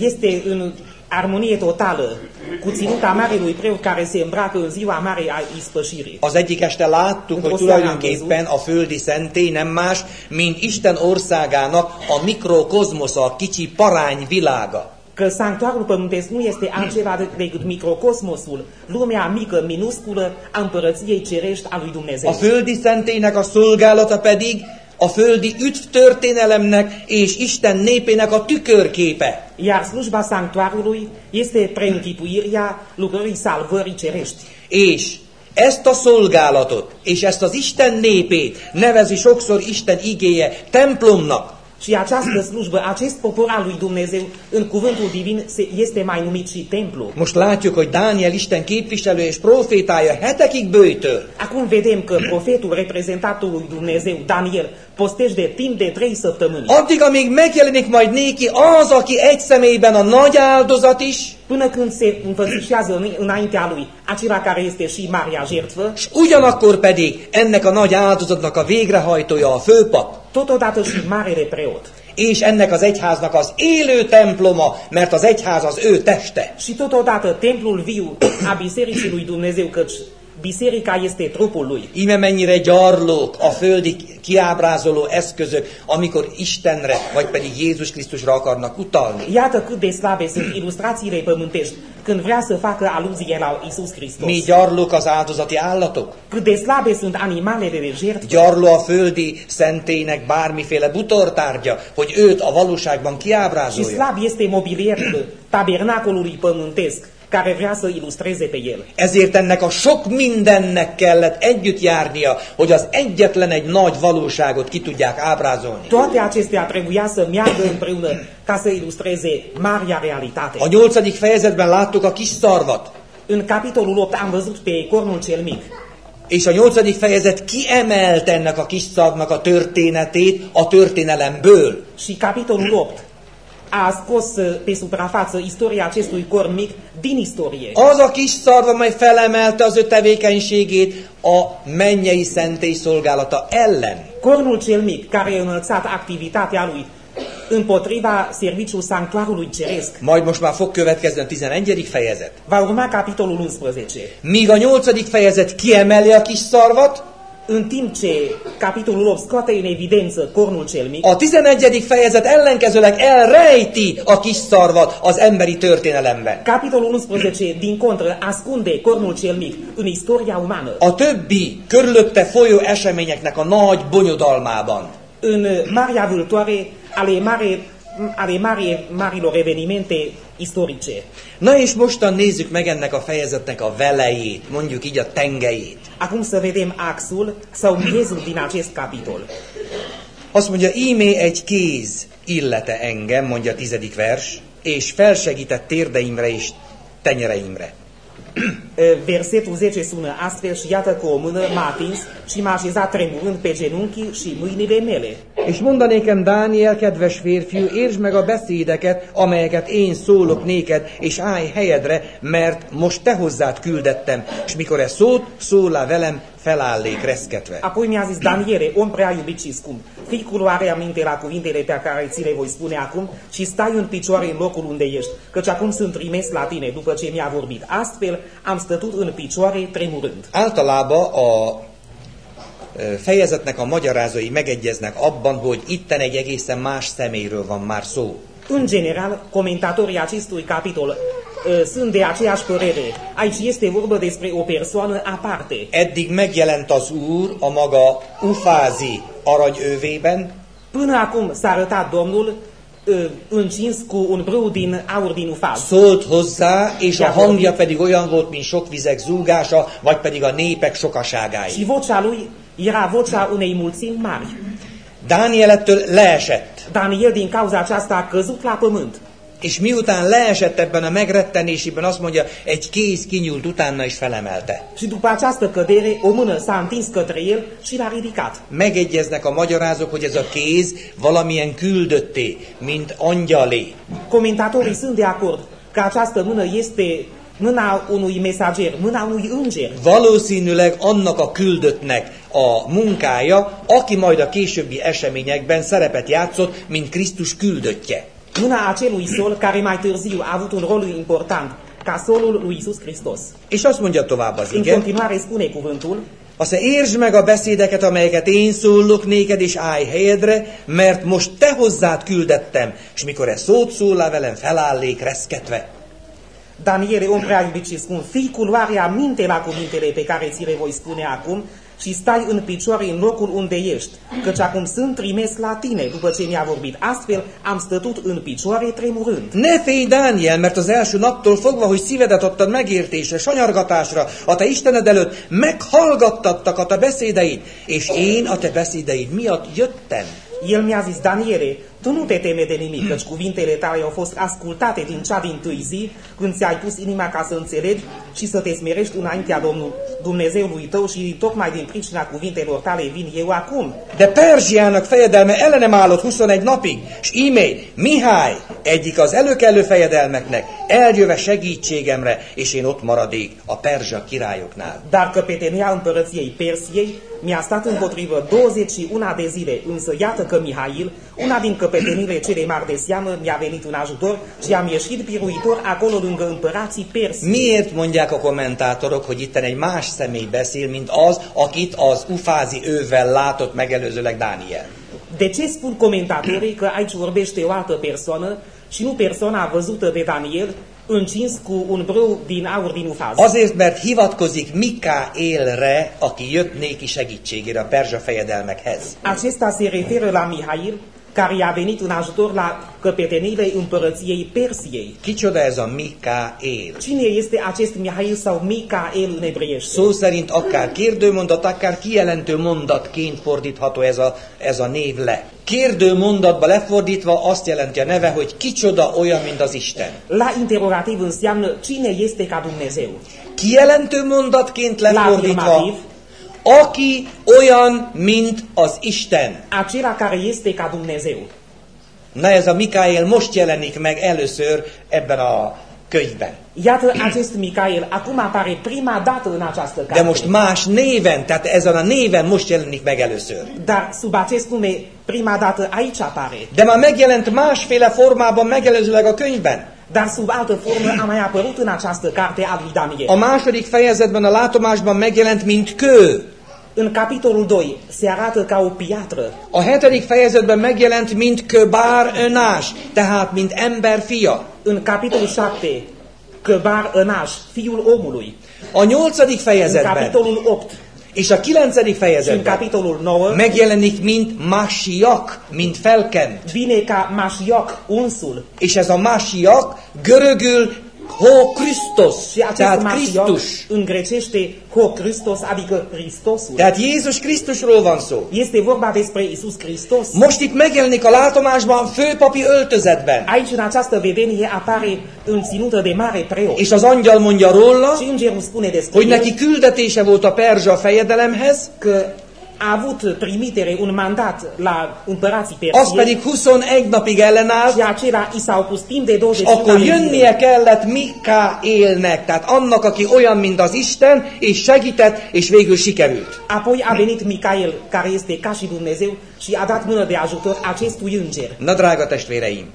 este în Armonie totală, cu ținuta marelui preot care se îmbracă în ziua mare a ispășirii. Az egyik este láttuk, hogy tulajdonképpen a földi szentély nem más, mint Isten országának a mikrokozmosza, a kicsi parány világa. Că sanctuarul pământesc nu este altceva de- decât microcosmosul, lumea mică, minusculă a împărăției cerești a lui A Dumnezeu. földi szentélynek a szolgálata pedig a földi üdv történelemnek és Isten népének a tükörképe. Iar slujba sanctuarului este preînchipuirea lucrării salvării cerești. És ezt a szolgálatot, és ezt az Isten népét nevezi sokszor Isten igéje templomnak. Și această slujbă, acest popor al lui Dumnezeu, în cuvântul divin, se- este mai numit și templu. Most látjuk, hogy Dániel Isten képviselő és profétája hetekig bőjtől. Acum vedem că profetul, reprezentantul lui Dumnezeu, Daniel, postește timp de trei săptămâni. Addig, amíg megjelenik majd néki az, aki egy személyben a nagy áldozat is, Până când se înfățișează în- înaintea lui acela care este și Maria jertfă, és ugyanakkor pedig ennek a nagy áldozatnak a végrehajtója a főpap, totodată și marele preot. és ennek az egyháznak az élő temploma, mert az egyház az ő teste. Și totodată templul viu a Bisericii lui Dumnezeu, căci biserica este trupul lui. Íme mennyire gyarlók a földi kiábrázoló eszközök, amikor Istenre, vagy pedig Jézus Krisztusra akarnak utalni. Iată cât de slabe sunt ilustrațiile pământești când vrea să facă aluzie la Isus Hristos. Mi gyarlók az áldozati állatok? Cât de slabe sunt animalele de jertfă. Gyarló a földi szentélynek bármiféle butortárgya, hogy őt a valóságban Și kiábrázolja. slab este mobilierul tabernacolului pământesc care vrea să ilustreze pe el. Ezért ennek a sok mindennek kellett együtt járnia, hogy az egyetlen egy nagy valóságot ki tudják ábrázolni. Toate acestea trebuia să meargă împreună ca să ilustreze marea realitate. A nyolcadik fejezetben láttuk a kis szarvat, În capitolul 8 am văzut pe cornul cel mic. és a nyolcadik fejezet kiemelte ennek a kis szarvnak a történetét a történelemből. Și capitolul 8 a scos uh, pe suprafață istoria acestui corn mic din istorie. Az a kis szarv, amely felemelte az ő tevékenységét a mennyei szentély szolgálata ellen. Cornul cel mic care a înălțat activitatea lui împotriva serviciul sanctuarului ceresc. Majd most már fog következni a 11. fejezet. Va urma capitolul 11. Míg a 8. fejezet kiemeli a kis szarvat, În timp ce capitolul 8 scoate în evidență cornul cel mic, a 11. fejezet ellenkezőleg elrejti a kis szarvat az emberi történelemben. capitolul 11, din contră, ascunde cornul cel mic în istoria umană. A többi körülötte folyó eseményeknek a nagy bonyodalmában. în marea vâltoare ale, mare, ale mare, marilor evenimente istorice. Na és mostan nézzük meg ennek a fejezetnek a velejét, mondjuk így a tengelyét. Acum să vedem axul sau miezul din acest capitol. Azt mondja, ímé egy kéz illete engem, mondja a tizedik vers, és felsegített térdeimre és tenyereimre. Versetul 10 sună astfel și iată că o mână m-a atins și m-a așezat tremurând pe genunchii și mâinile mele. És mondanékem, Dániel, kedves férfiú, értsd meg a beszédeket, amelyeket én szólok néked, és állj helyedre, mert most te hozzád küldettem, és mikor ez szólt, szólá velem, felállék reszketve. Apoi mi-a zis, Daniele, om prea iubit și scump, fii cu luare aminte la cuvintele pe care ți le voi spune acum și stai în picioare în locul unde ești, căci acum sunt trimis la tine după ce mi-a vorbit. Astfel am stătut în picioare tremurând. Általában a ö, fejezetnek a magyarázói megegyeznek abban, hogy itten egy egészen más személyről van már szó. În general, comentatorii acestui capitol uh, sunt de aceeași părere. Aici este vorba despre o persoană aparte. Eddig megjelent az Úr a maga ufázi aranyövében, Până acum s-a arătat Domnul încins cu un brâu din aur din ufaz. szólt hozzá, és a hangja pedig olyan volt, mint sok vizek zúgása, vagy pedig a népek sokaságáé. Și vocea lui era vocea unei mulțimi mari. Dániel ettől leesett, Daniel din cauza aceasta a căzut la pământ. És miután leesett ebben a megrettenésében, azt mondja, egy kéz kinyúlt utána és felemelte. Și după această cădere, o mână s-a întins către el și l-a ridicat. Megegyeznek a magyarázók, hogy ez a kéz valamilyen küldötté, mint angyalé. Comentatorii sunt de acord că această mână este mâna unui mesager, mâna unui înger. Valószínűleg annak a küldöttnek a munkája, aki majd a későbbi eseményekben szerepet játszott, mint Krisztus küldöttje. Mâna acelui sol care mai târziu a avut un rol important ca solul lui Isus Hristos. És azt mondja tovább az În ige, continuare spune cuvântul, azt mondja, értsd meg a beszédeket, amelyeket én szólok néked, és állj helyedre, mert most te hozzád küldettem, és mikor e szót szólál velem, felállék reszketve. Daniele, om prea iubit și scump, fii cu luarea minte la cuvintele pe care ți le voi spune acum și stai în picioare în locul unde ești, căci acum sunt trimis la tine, după ce mi-a vorbit. Astfel am stătut în picioare tremurând. Ne félj, Dániel, mert az első naptól fogva, hogy szívedet adtad megértésre, sanyargatásra, a te Istened előtt meghallgattattak a te beszédeid, és én a te beszédeid miatt jöttem. El mi-a zis, Daniele, tu nu te teme de nimic, căci cuvintele tale au fost ascultate din cea din tâi zi, când ți-ai pus inima ca să înțelegi și să te smerești înaintea Domnul, Dumnezeului tău și tocmai din pricina cuvintelor tale vin eu acum. De Perzsiának fejedelme ellenem állott 21 napig, és ímé Mihály, egyik az előkelő fejedelmeknek, eljöve segítségemre, és én ott maradék a perzsa királyoknál. Dar căpetenia împărăției Persiei mi-a stat împotrivă 21 de zile, însă iată că Mihail, una din căpetenile cele mari de seamă, mi-a venit în ajutor și am ieșit biruitor acolo lângă împărații Persi. Miért mondják a kommentátorok, hogy itten egy más személy beszél, mint az, akit az ufázi ővel látott megelőzőleg Dániel? De ce spun comentatorii că aici vorbește o altă persoană și nu persoana văzută de Daniel, încins cu un brâu din aur din ufaz? Azért, mert hivatkozik Mikaélre, aki jött néki segítségére a perzsa fejedelmekhez. Acesta se referă la Mihail, care i-a venit în ajutor la căpetenile împărăției Persiei. Kicsoda ez a Mikaél? Cine este acest Mihail sau Micael în evreiește? Szó szerint akár kérdőmondat, akár kijelentő mondatként fordítható ez a, ez a név le. Kérdő mondatba lefordítva azt jelenti a neve, hogy kicsoda olyan, mint az Isten. La interrogativ înseamnă cine este ca Dumnezeu. Kijelentő mondatként lefordítva, aki olyan, mint az Isten. acela care este ca Dumnezeu. Na ez a Mikael most jelenik meg először ebben a könyvben. Iată acest Micael, acum apare prima dată în această De carte. most más néven, tehát ezen a néven most jelenik meg először. Dar sub acest nume, prima dată aici apare. De már megjelent másféle formában megelőzőleg a könyvben. Dar sub altă formă a mai apărut în această carte a lui Daniel. A második fejezetben a látomásban megjelent, mint kő. În capitolul 2 se arată ca o piatră. A hetedik fejezetben megjelent, mint köbár önás, tehát mint ember fia. În capitolul 7, Căbar Înaș, fiul omului. A nyolcadik În fejezetben capitolul 8 és a kilencedik în fejezetben capitolul 9 megjelenik, mint Masiak, mint felkent. vine ca Mașioc, unsul. És ez a Masiak görögül Ho Christos, Și acest tehát Mașioc Krisztus. în grecește Ho Christos, adică Hristosul. Tehát Jézus Krisztusról van szó. Este vorba despre Isus Hristos. Most itt megjelenik a látomásban főpapi öltözetben. Aici, în această vedenie, apare în ținută de mare preot. És az angyal mondja róla, Și îngerul spune despre hogy neki küldetése volt a perzsa fejedelemhez, că a avut trimitere, un mandat la împărații az Persiei pedig 21 napig ellenállt, și acela i s-au pus timp de és 20 akkor jönnie kellett Mikaélnek, tehát annak, aki olyan, mint az Isten, és segített, és végül sikerült. Apoi a venit Micael, care este ca și Dumnezeu, și a dat mână de ajutor acestui înger. Na, drága testvéreim,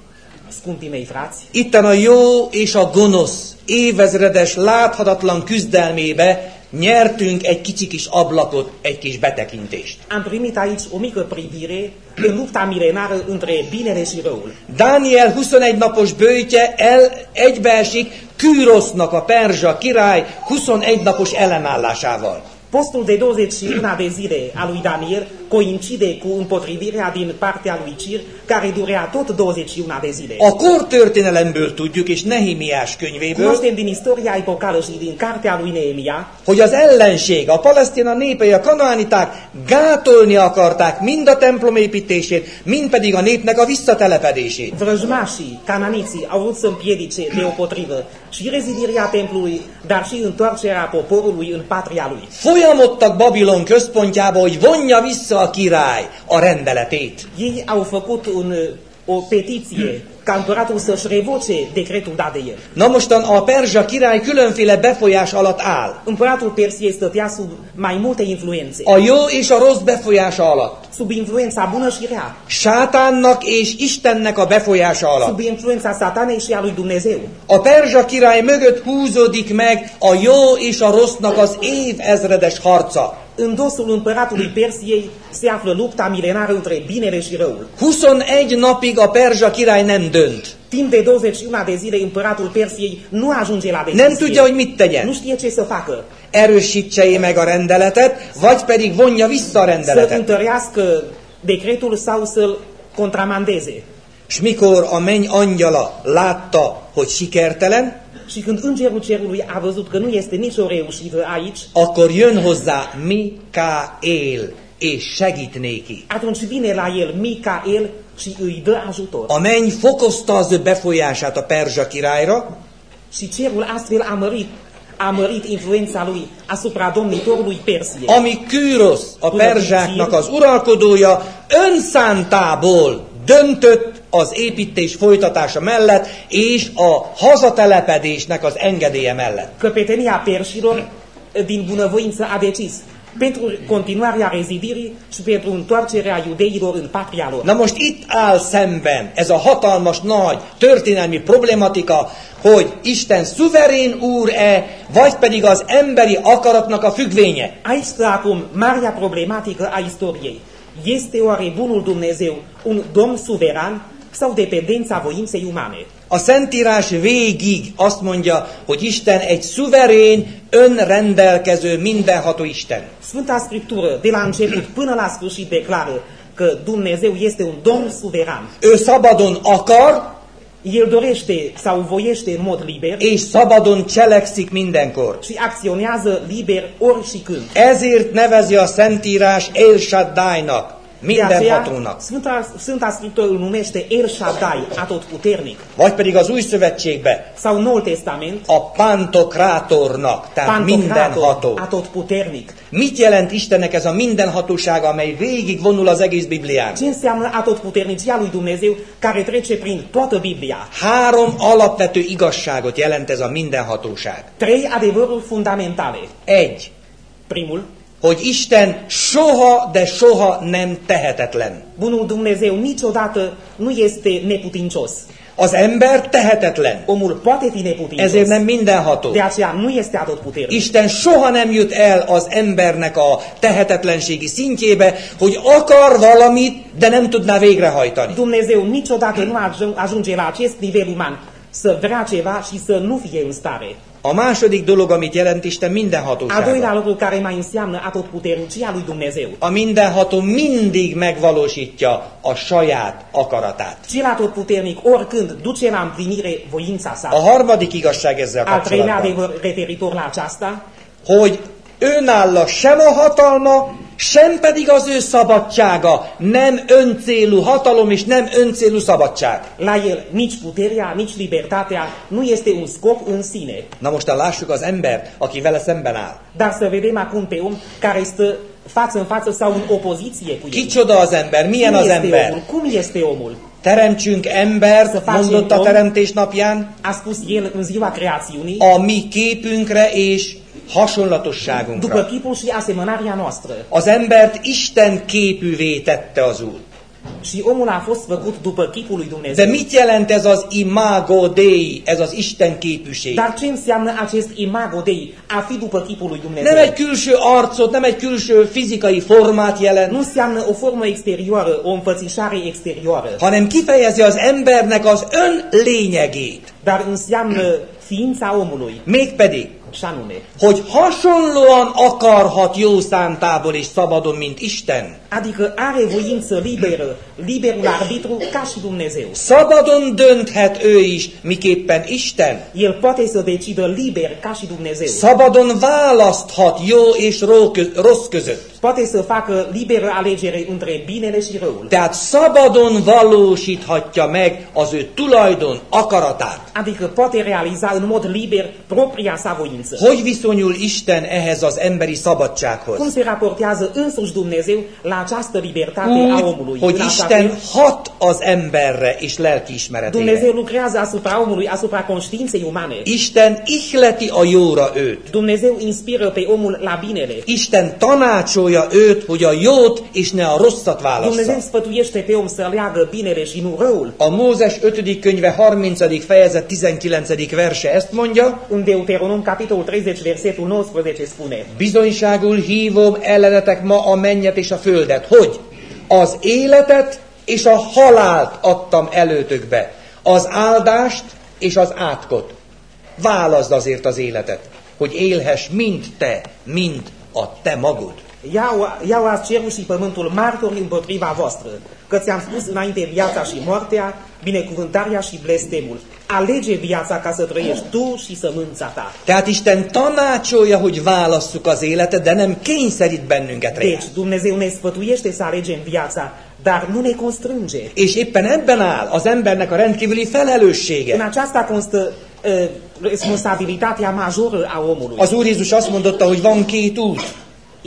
Scumpii mei frați, itten a jó és a gonosz évezredes, láthatatlan küzdelmébe nyertünk egy kicsi kis ablakot, egy kis betekintést. am primit aici o mică privire în lupta milenară între binele și răul. Dániel 21 napos bőjtje el egybeesik Kürosznak a perzsa király 21 napos ellenállásával. Postul de 21 de zile a lui Daniel coincide cu împotrivirea din partea lui Cir, care durea tot 21 de zile. A kortörténelemből tudjuk, és Nehemiás könyvéből, Cunoaștem din istoria epocală și din cartea lui Neemia hogy az ellenség, a palesztina népei, a kanaániták gátolni akarták mind a templom építését, mind pedig a népnek a visszatelepedését. Vrăjmașii, cananiții, au vrut să împiedice deopotrivă și rezidirea templului, dar și întoarcerea poporului în patria lui. Folyamodtak Babilon központjába, hogy vonja vissza a király a rendeletét. Ei au făcut un, o petiție ca împăratul să-și revoce decretul dat de el. Na mostan a perzsa király különféle befolyás alatt áll. Împăratul Persiei stătea sub mai multe influențe. A jó és a rossz befolyása alatt. Sub influența bună și rea. Sátánnak és Istennek a befolyása alatt. Sub influența satanei și a lui Dumnezeu. A perzsa király mögött húzódik meg a jó és a rossznak az évezredes harca. În dosul împăratului Persiei se află lupta milenară între binele și răul. 21 napig a perzsa király nem dönt. Timp de 21 de zile împăratul Persiei nu ajunge la Nem tudja, hogy decizie. mit tegyen. Nu știe ce să facă. Erősítse meg a rendeletet, vagy pedig vonja vissza a Să rendeletet. întărească decretul sau să-l contramandeze. És mikor a menny angyala látta, hogy sikertelen, Și când îngerul cerului a văzut că nu este nicio reușită aici, akkor jön hozzá Mikael, és segít néki. atunci vine la el Micael și îi dă ajutor. A menny fokozta az ő befolyását a perzsa királyra, Și cerul astfel a mărit, a mărit influența lui asupra domnitorului Persiei. ami Kűrosz, a perzsáknak az uralkodója, önszántából döntött az építés folytatása mellett, és a hazatelepedésnek az engedélye mellett. Căpetenia perșilor, din bunăvoință, a decis pentru continuarea rezidirii și pentru întoarcerea iudeilor în patria lor. Na most itt áll szemben ez a hatalmas, nagy történelmi problematika, hogy Isten szuverén úr-e, vagy pedig az emberi akaratnak a függvénye. Aici stă acum marea problematică a istoriei. Este oare bunul Dumnezeu un domn suveran sau dependența voinței umane? A Szentírás végig azt mondja, hogy Isten egy szuverén, önrendelkező, mindenható Isten. Sfânta Scriptură, de la început până la sfârșit, declară că Dumnezeu este un domn suveran. Ő szabadon akar, El dorește sau voiește în mod liber és szabadon cselekszik mindenkor. și acționează liber ori și când. Ezért nevezi a Szentírás El Shaddai-nak, mindenhatónak. Sfânta, Sfânta Scriptură numește El Shaddai, atotputernic, Vagy pedig az Új Szövetségbe sau Noul Testament, a Pantokrátornak, tehát mindenható. Pantocrator, atotputernic. Mit jelent Istennek ez a mindenhatósága, amely végig vonul az egész Biblián? Ce înseamnă atotputernicia lui Dumnezeu care trece prin toată Biblia? Három alapvető igazságot jelent ez a mindenhatóság. Trei adevăruri fundamentale. Egy, Primul, hogy Isten soha, de soha nem tehetetlen. bunul Dumnezeu niciodată nu este neputincios. Az ember tehetetlen, Omul poate fi neputincios. ezért nem mindenható. De aceea nu este atotputernic. Isten soha nem jut el az embernek a tehetetlenségi szintjébe, hogy akar valamit, de nem tudná végrehajtani. Dumnezeu niciodată nu ajung- ajunge la acest nivel uman să vrea ceva și să nu fie în stare. A második dolog, amit jelent Isten Al doilea mindenhatósága. lucru care mai înseamnă atotputernicia lui Dumnezeu. A mindenható mindig megvalósítja a saját akaratát. Cel atotputernic oricând duce la împlinire voința A sa. harmadik igazság ezzel Al treilea kapcsolatban, referitor la aceasta, hogy önálló sem a hatalma, sem pedig az ő szabadsága nem öncélú hatalom és nem öncélú szabadság. la el nici puterea, nici libertatea nu este un scop în sine. Na mostan lássuk az embert, aki vele szemben áll. Dar să vedem acum pe om care stă față în față sau în opoziție cu el. Kicsoda az ember, milyen Cum az ember? omul? Cum este omul? Teremtsünk embert, mondott a teremtés napján, a mi képünkre és după hasonlatosságunkra. chipul și asemănarea noastră. Az embert Isten képűvé tette az Úr. Și omul a fost făcut după chipul lui De Dumnezeu. mit jelent ez az imago Dei, ez az Isten képűség? Dar ce înseamnă acest imago Dei, a fi după chipul lui Nem Dumnezeu? egy külső arcot, nem egy külső fizikai formát Nu jelent, înseamnă o formă exterioară, o înfățișare exterioară, hanem kifejezi az embernek az ön lényegét. dar înseamnă ființa omului, Mégpedig, hogy hasonlóan akarhat jó szántából és szabadon, mint Isten. adică are voință liberă, liberul arbitru ca și Dumnezeu. Szabadon dönthet ő is, miképpen Isten. El poate să decidă liber ca și Dumnezeu. Szabadon választhat jó és rossz között. Poate să facă liberă alegere între binele și răul. Tehát szabadon valósíthatja meg az ő tulajdon akaratát. Adică poate realiza în mod liber propria sa voință. Hogy viszonyul Isten ehhez az emberi Cum szabadsághoz? se raportează însuși Dumnezeu la această libertate a Úgy, omului? hogy Isten hat az emberre és lelkiismeretére. Dumnezeu lucrează asupra omului, asupra conștiinței umane. Isten ihleti a jóra őt. Dumnezeu inspiră pe omul la binele. Isten tanácsolja őt, hogy a jót és ne a rosszat Dumnezeu válassza. sfătuiește pe om să leagă binele și nu răul. A Mózes 5. könyve 30. fejezet 19. verse ezt mondja, În Deuteronom, capitolul 30, versetul 19 spune bizonyságul hívom ellenetek ma a mennyet és a földet, hogy az életet és a halált adtam előtökbe, az áldást és az átkot. Válaszd azért az életet, hogy élhess mind te, mind a te magod. Iau, iau azi cerul și pământul martori împotriva voastră, că ți-am spus înainte viața și moartea, binecuvântarea și blestemul. Alege viața ca să trăiești tu și sămânța ta. Tehát Isten tanácsolja, hogy válasszuk az életet, de nem kényszerít bennünket rá. Deci Dumnezeu ne sfătuiește să alegem viața, dar nu ne constrânge. És éppen ebben áll az embernek a rendkívüli În felelőssége. aceasta constă uh, responsabilitatea majoră a omului. Az Úr Jézus azt mondotta, hogy van két út.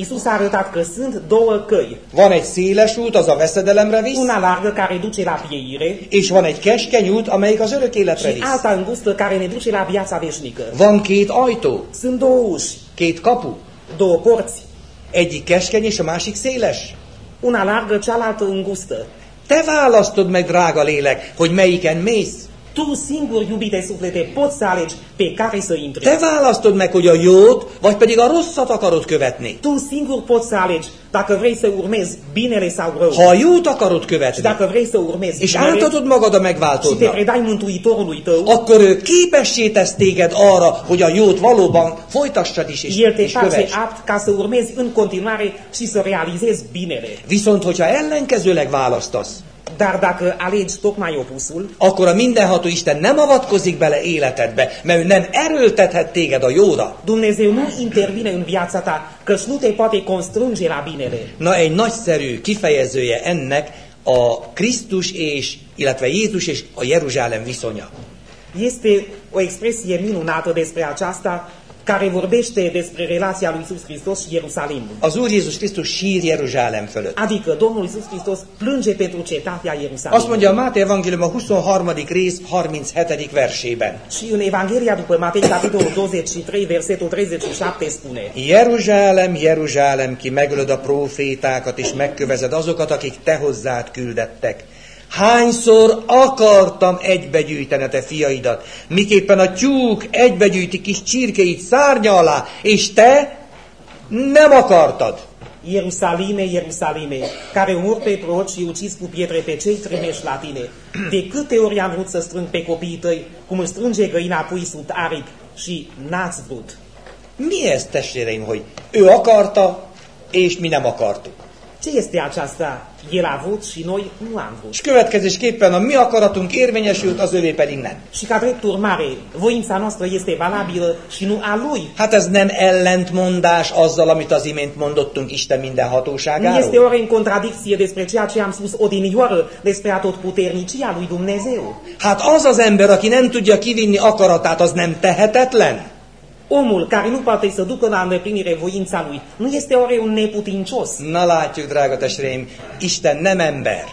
Isus a arătat că sunt două căi. Van egy széles út, az a veszedelemre visz, Una largă care duce la pieire és van egy keskeny út, amelyik az örök életre visz. alta îngustă care ne duce la viața veșnică. Van két ajtó, Sunt două uși, két kapu. două porți. Egyik keskeny és a másik széles. Una largă, cealaltă îngustă. Te választod meg, drága lélek, hogy melyiken mész. Tu singur, iubite suflete, poți să alegi pe care să intri. Te választod meg, hogy a jót, vagy pedig a rosszat akarod követni. Tu singur poți să alegi dacă vrei să urmezi binele sau rău. Ha a jót akarod követni, dacă vrei să urmezi és binele átadod magad a și te megváltódnak, predai Mântuitorului tău, akkor ő képessé tesz téged arra, hogy a jót valóban folytassad is és, El te és kövess. apt ca să urmezi în continuare și să realizezi binele. Viszont, hogyha ellenkezőleg választasz, Dar dacă alegi tocmai opusul, akkor a mindenható Isten nem avatkozik bele életedbe, mert ő nem erőltethet téged a jóra. Dumnezeu nu intervine în viața ta, căci nu te poate constrânge la binele. Na, egy nagyszerű kifejezője ennek a Krisztus és, illetve Jézus és a Jeruzsálem viszonya. Este o expresie minunată despre aceasta care vorbește despre relația lui Iisus Hristos și Ierusalimul. Az Úr Jézus Krisztus sír Jeruzsálem fölött. Adică Domnul Iisus Hristos plânge pentru cetatea Azt Ierusalimului. mondja a Máté Evangélium a 23. rész 37. versében. Și în Evanghelia după Matei, capitolul 23, versetul 37 spune Jeruzsálem, Jeruzsálem, ki megölöd a profétákat, és megkövezed azokat, akik te hozzád küldettek. Hányszor akartam egybegyűjteni a te fiaidat, miképpen a tyúk egybegyűjti kis csirkéit szárnya alá, és te nem akartad. Ierusalime, Ierusalime, care omor pe proroci și ucis cu pietre pe cei trimeși la tine. De câte ori am vrut să strâng pe copiii tăi, cum își strânge găina pui sub aripi și n-ați vrut. Mi ez, testvéreim, hogy ő akarta, és mi nem akartuk. Ce este aceasta? El a vrut și noi nu am vrut. És következésképpen a mi akaratunk érvényesült, az övé pedig nem. Și ca drept urmare, voința noastră este valabilă și nu a lui. Hát ez nem ellentmondás azzal, amit az imént mondottunk Isten minden Nu este hatóságáról. oare în contradicție despre ceea ce am spus odinioară despre atotputernicia lui Dumnezeu? Hát az az ember, aki nem tudja kivinni akaratát, az nem tehetetlen? Omul care nu poate să ducă la îndeplinire voința lui, nu este oare un neputincios? Na látjuk, drága testvéreim, Isten nem ember.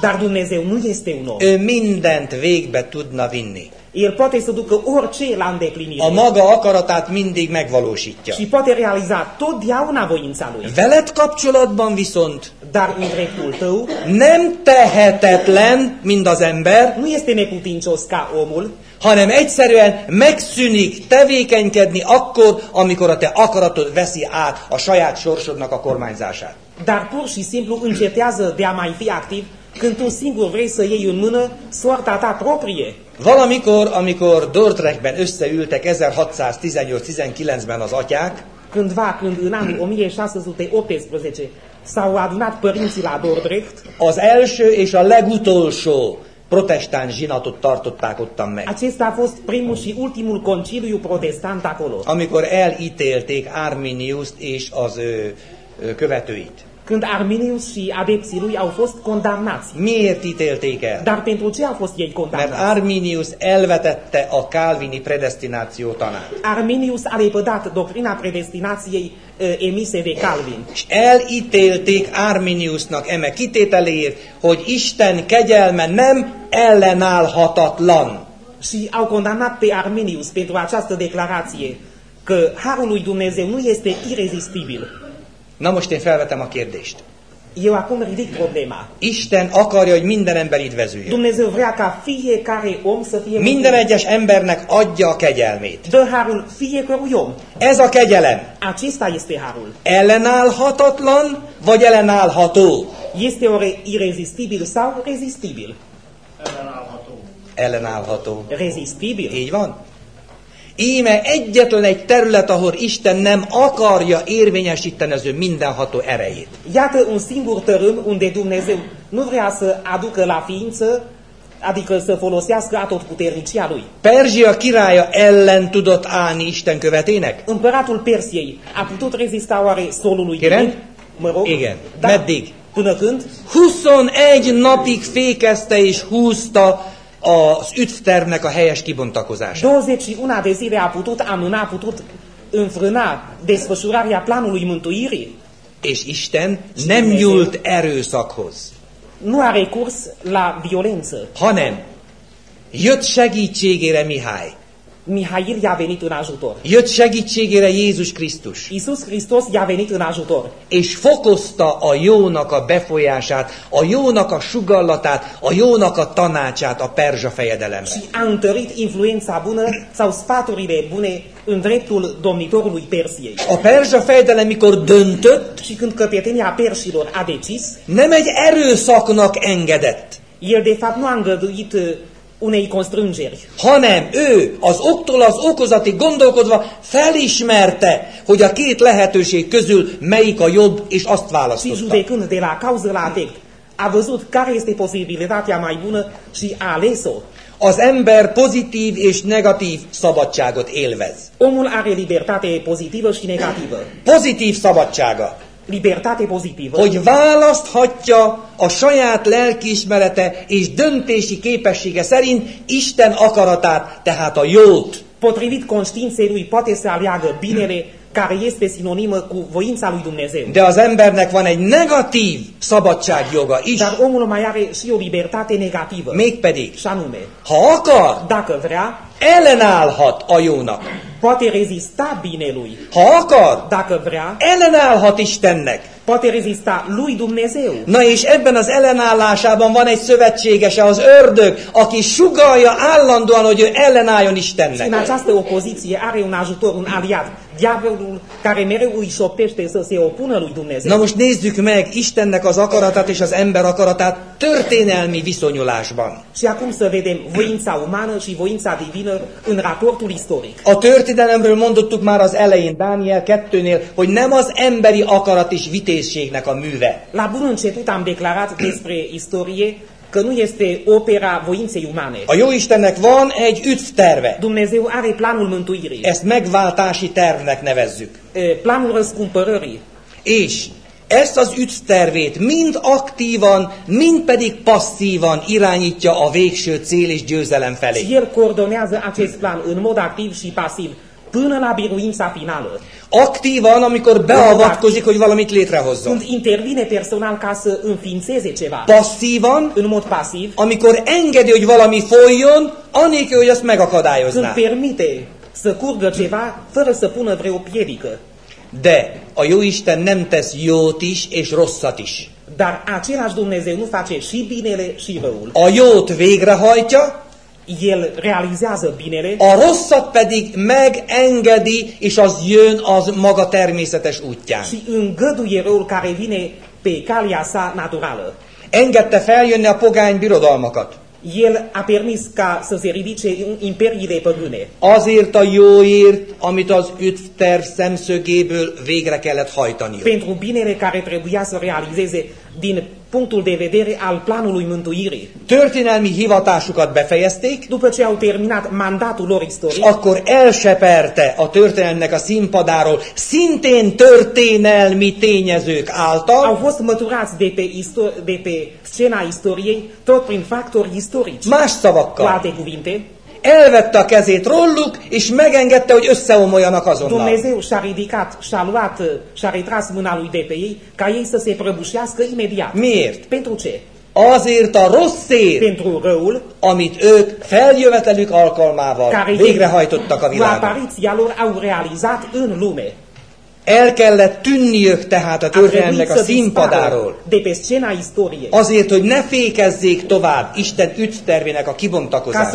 Dar Dumnezeu nu este un om. Ő mindent végbe tudna vinni. El poate să ducă orice la îndeplinire A maga akaratát mindig megvalósítja. și poate realiza totdeauna voința lui. Veled kapcsolatban viszont Dar în dreptul tău nem tehetetlen, mint az ember, nu este neputincios ca omul, hanem egyszerűen megszűnik tevékenykedni akkor, amikor a te akaratod veszi át a saját sorsodnak a kormányzását. dar pur și simplu încetează de a mai fi activ când tu singur vrei să iei în mână soarta ta proprie. Valamikor, amikor Dordrechtben összeültek 1618-19-ben az atyák, Cândva, când în anul 1618 s-au adunat părinții la Dordrecht, az első és a legutolsó protestáns zsinatot tartották ottan meg. acesta a fost primul și ultimul conciliu protestant acolo. Amikor elítélték Arminiuszt és az ő követőit. Când Arminius și adepții lui au fost condamnați. Miért ítélték el? Dar pentru ce au fost ei Mert condamnați? Arminius elvetette a Calvini predestináció tanát. Arminius a lepădat doctrina predestinației uh, emise de Calvin. És elítélték Arminiusnak eme kitételéért, hogy Isten kegyelme nem ellenállhatatlan. Și au condamnat pe Arminius pentru această declarație că harul lui Dumnezeu nu este irezistibil. Na most én felvetem a kérdést. Eu acum ridic problema. Isten akarja, hogy minden ember idvezüljön. Dumnezeu vrea ca fiecare om să fie Minden egyes embernek adja a kegyelmét. Dă harul fiecărui om. Ez a kegyelem Acesta este harul. ellenállhatatlan, vagy ellenállható? Este oare irezistibil sau rezistibil? Ellenállható. Rezistibil. Így van? Íme egyetlen egy terület, ahol Isten nem akarja érvényesíteni az ő mindenható erejét. Iată un singur tărâm unde Dumnezeu nu vrea să aducă la ființă, adică să folosească atotputernicia lui. Perzsia királya ellen tudott állni Isten követének? Împăratul Persiei a putut rezista oare solului Kérem? divin? Mă rog. Igen. Da. Meddig? Până când? 21 napig fékezte és húzta az üdvtervnek a helyes kibontakozását. 21 de zile a putut amâna, a putut înfrâna desfășurarea planului mântuirii. És Isten nem nyúlt erőszakhoz, Nu a recurs la violență. hanem jött segítségére Mihály. Mihail i-a venit în ajutor. Jött segítségére Jézus Krisztus. Iisus Hristos i-a venit în ajutor. És fokozta a jónak a befolyását, a jónak a sugallatát, a jónak a tanácsát a perzsa fejedelemre. Și a întărit influența bună sau sfaturile bune în dreptul domnitorului Persiei. A perzsa fejedelem, mikor döntött, Și când căpetenia persilor a decis, nem egy erőszaknak engedett, el de fapt nu a îngăduit unei constrângeri, hanem ő az októl az okozatig gondolkodva felismerte, hogy a két lehetőség közül melyik a jobb, és azt și választotta. judecând de la cauză la adect, a văzut care este posibilitatea mai bună și a ales-o. Az ember pozitív és negatív szabadságot élvez. Omul are libertate pozitivă și negativă. Pozitív szabadsága, Libertate pozitivă, hogy választhatja a saját lelkiismerete és döntési képessége szerint Isten akaratát, tehát a jót. potrivit conștiinței lui, poate să aleagă binele care este sinonimă cu voința lui Dumnezeu. De az embernek van egy negatív szabadságjoga is, Dar omul mai are și o libertate negativă. mégpedig, Și anume, ha akar, dacă vrea, ellenállhat a jónak. poate rezista binelui. Ha akar, Dacă vrea, ellenállhat Istennek. poate rezista lui Dumnezeu. Na és ebben az ellenállásában van egy szövetségese, az ördög, aki sugalja állandóan, hogy ő ellenálljon Și în Istennek. această opoziție are un ajutor, un aliat, diavolul care mereu îi șoptește să se opună lui Na Dumnezeu. most nézzük meg Istennek az akaratát és az ember akaratát történelmi viszonyulásban. Și acum să vedem voința umană și voința divină în raportul istoric. A történelemről mondottuk már az elején, Dániel 2-nél, hogy nem az emberi akarat és vitézségnek a műve, La bun început am declarat despre istorie că nu este opera voinței umane. A Jóistennek van egy üdvterve. Dumnezeu are planul mântuirii, Ezt megváltási tervnek nevezzük. e, planul răscumpărării. És ezt az üdvtervét mind aktívan, mind pedig passzívan irányítja a végső cél és győzelem Și felé. el coordonează acest plan în mod activ și pasiv până la biruința finală. Aktívan, amikor beavatkozik, hogy valamit létrehozzon. Când intervine personal ca să înființeze ceva. Passzívan, În mod pasiv, amikor engedi, hogy valami folyjon, anélkül, hogy azt când megakadályozná. permite să curgă ceva fără să pună vreo piedică. De a Jóisten nem tesz jót is és rosszat is. Dar același Dumnezeu nu face și binele și răul. A jót végrehajtja, El realizează binele, a rosszat pedig megengedi, és az jön az maga természetes útján. și îngăduie răul care vine pe calea sa naturală. Engedte feljönni a pogány birodalmakat. El a permis ca să se ridice imperiile păgâne, Azért a jóért, amit az üdvterv szemszögéből végre kellett hajtaniuk. pentru binele care trebuia să realizeze din punctul de vedere al planului mântuirii. Történelmi hivatásukat befejezték, După ce au terminat mandatul lor istoric, akkor elseperte a történelemnek a színpadáról szintén történelmi tényezők au által fost măturați de pe, isto- de pe scena istoriei, tot prin factori istorici. más Cu szavakkal. alte cuvinte, Elvette a kezét róluk, és megengedte, hogy összeomoljanak azonnal. Dumnezeu și-a ridicat, și-a luat, și-a retras mâna lui de pe ei, ca ei să se prăbușească imediat. Miért? Pentru ce? Azért a rosszért, Pentru răul amit ők feljövetelük alkalmával végrehajtottak a cu világon. apariția lor, au realizat în lume. El kellett tűnniük tehát a történelmnek a színpadáról. Azért, hogy ne fékezzék tovább Isten ügytervének a kibontakozását.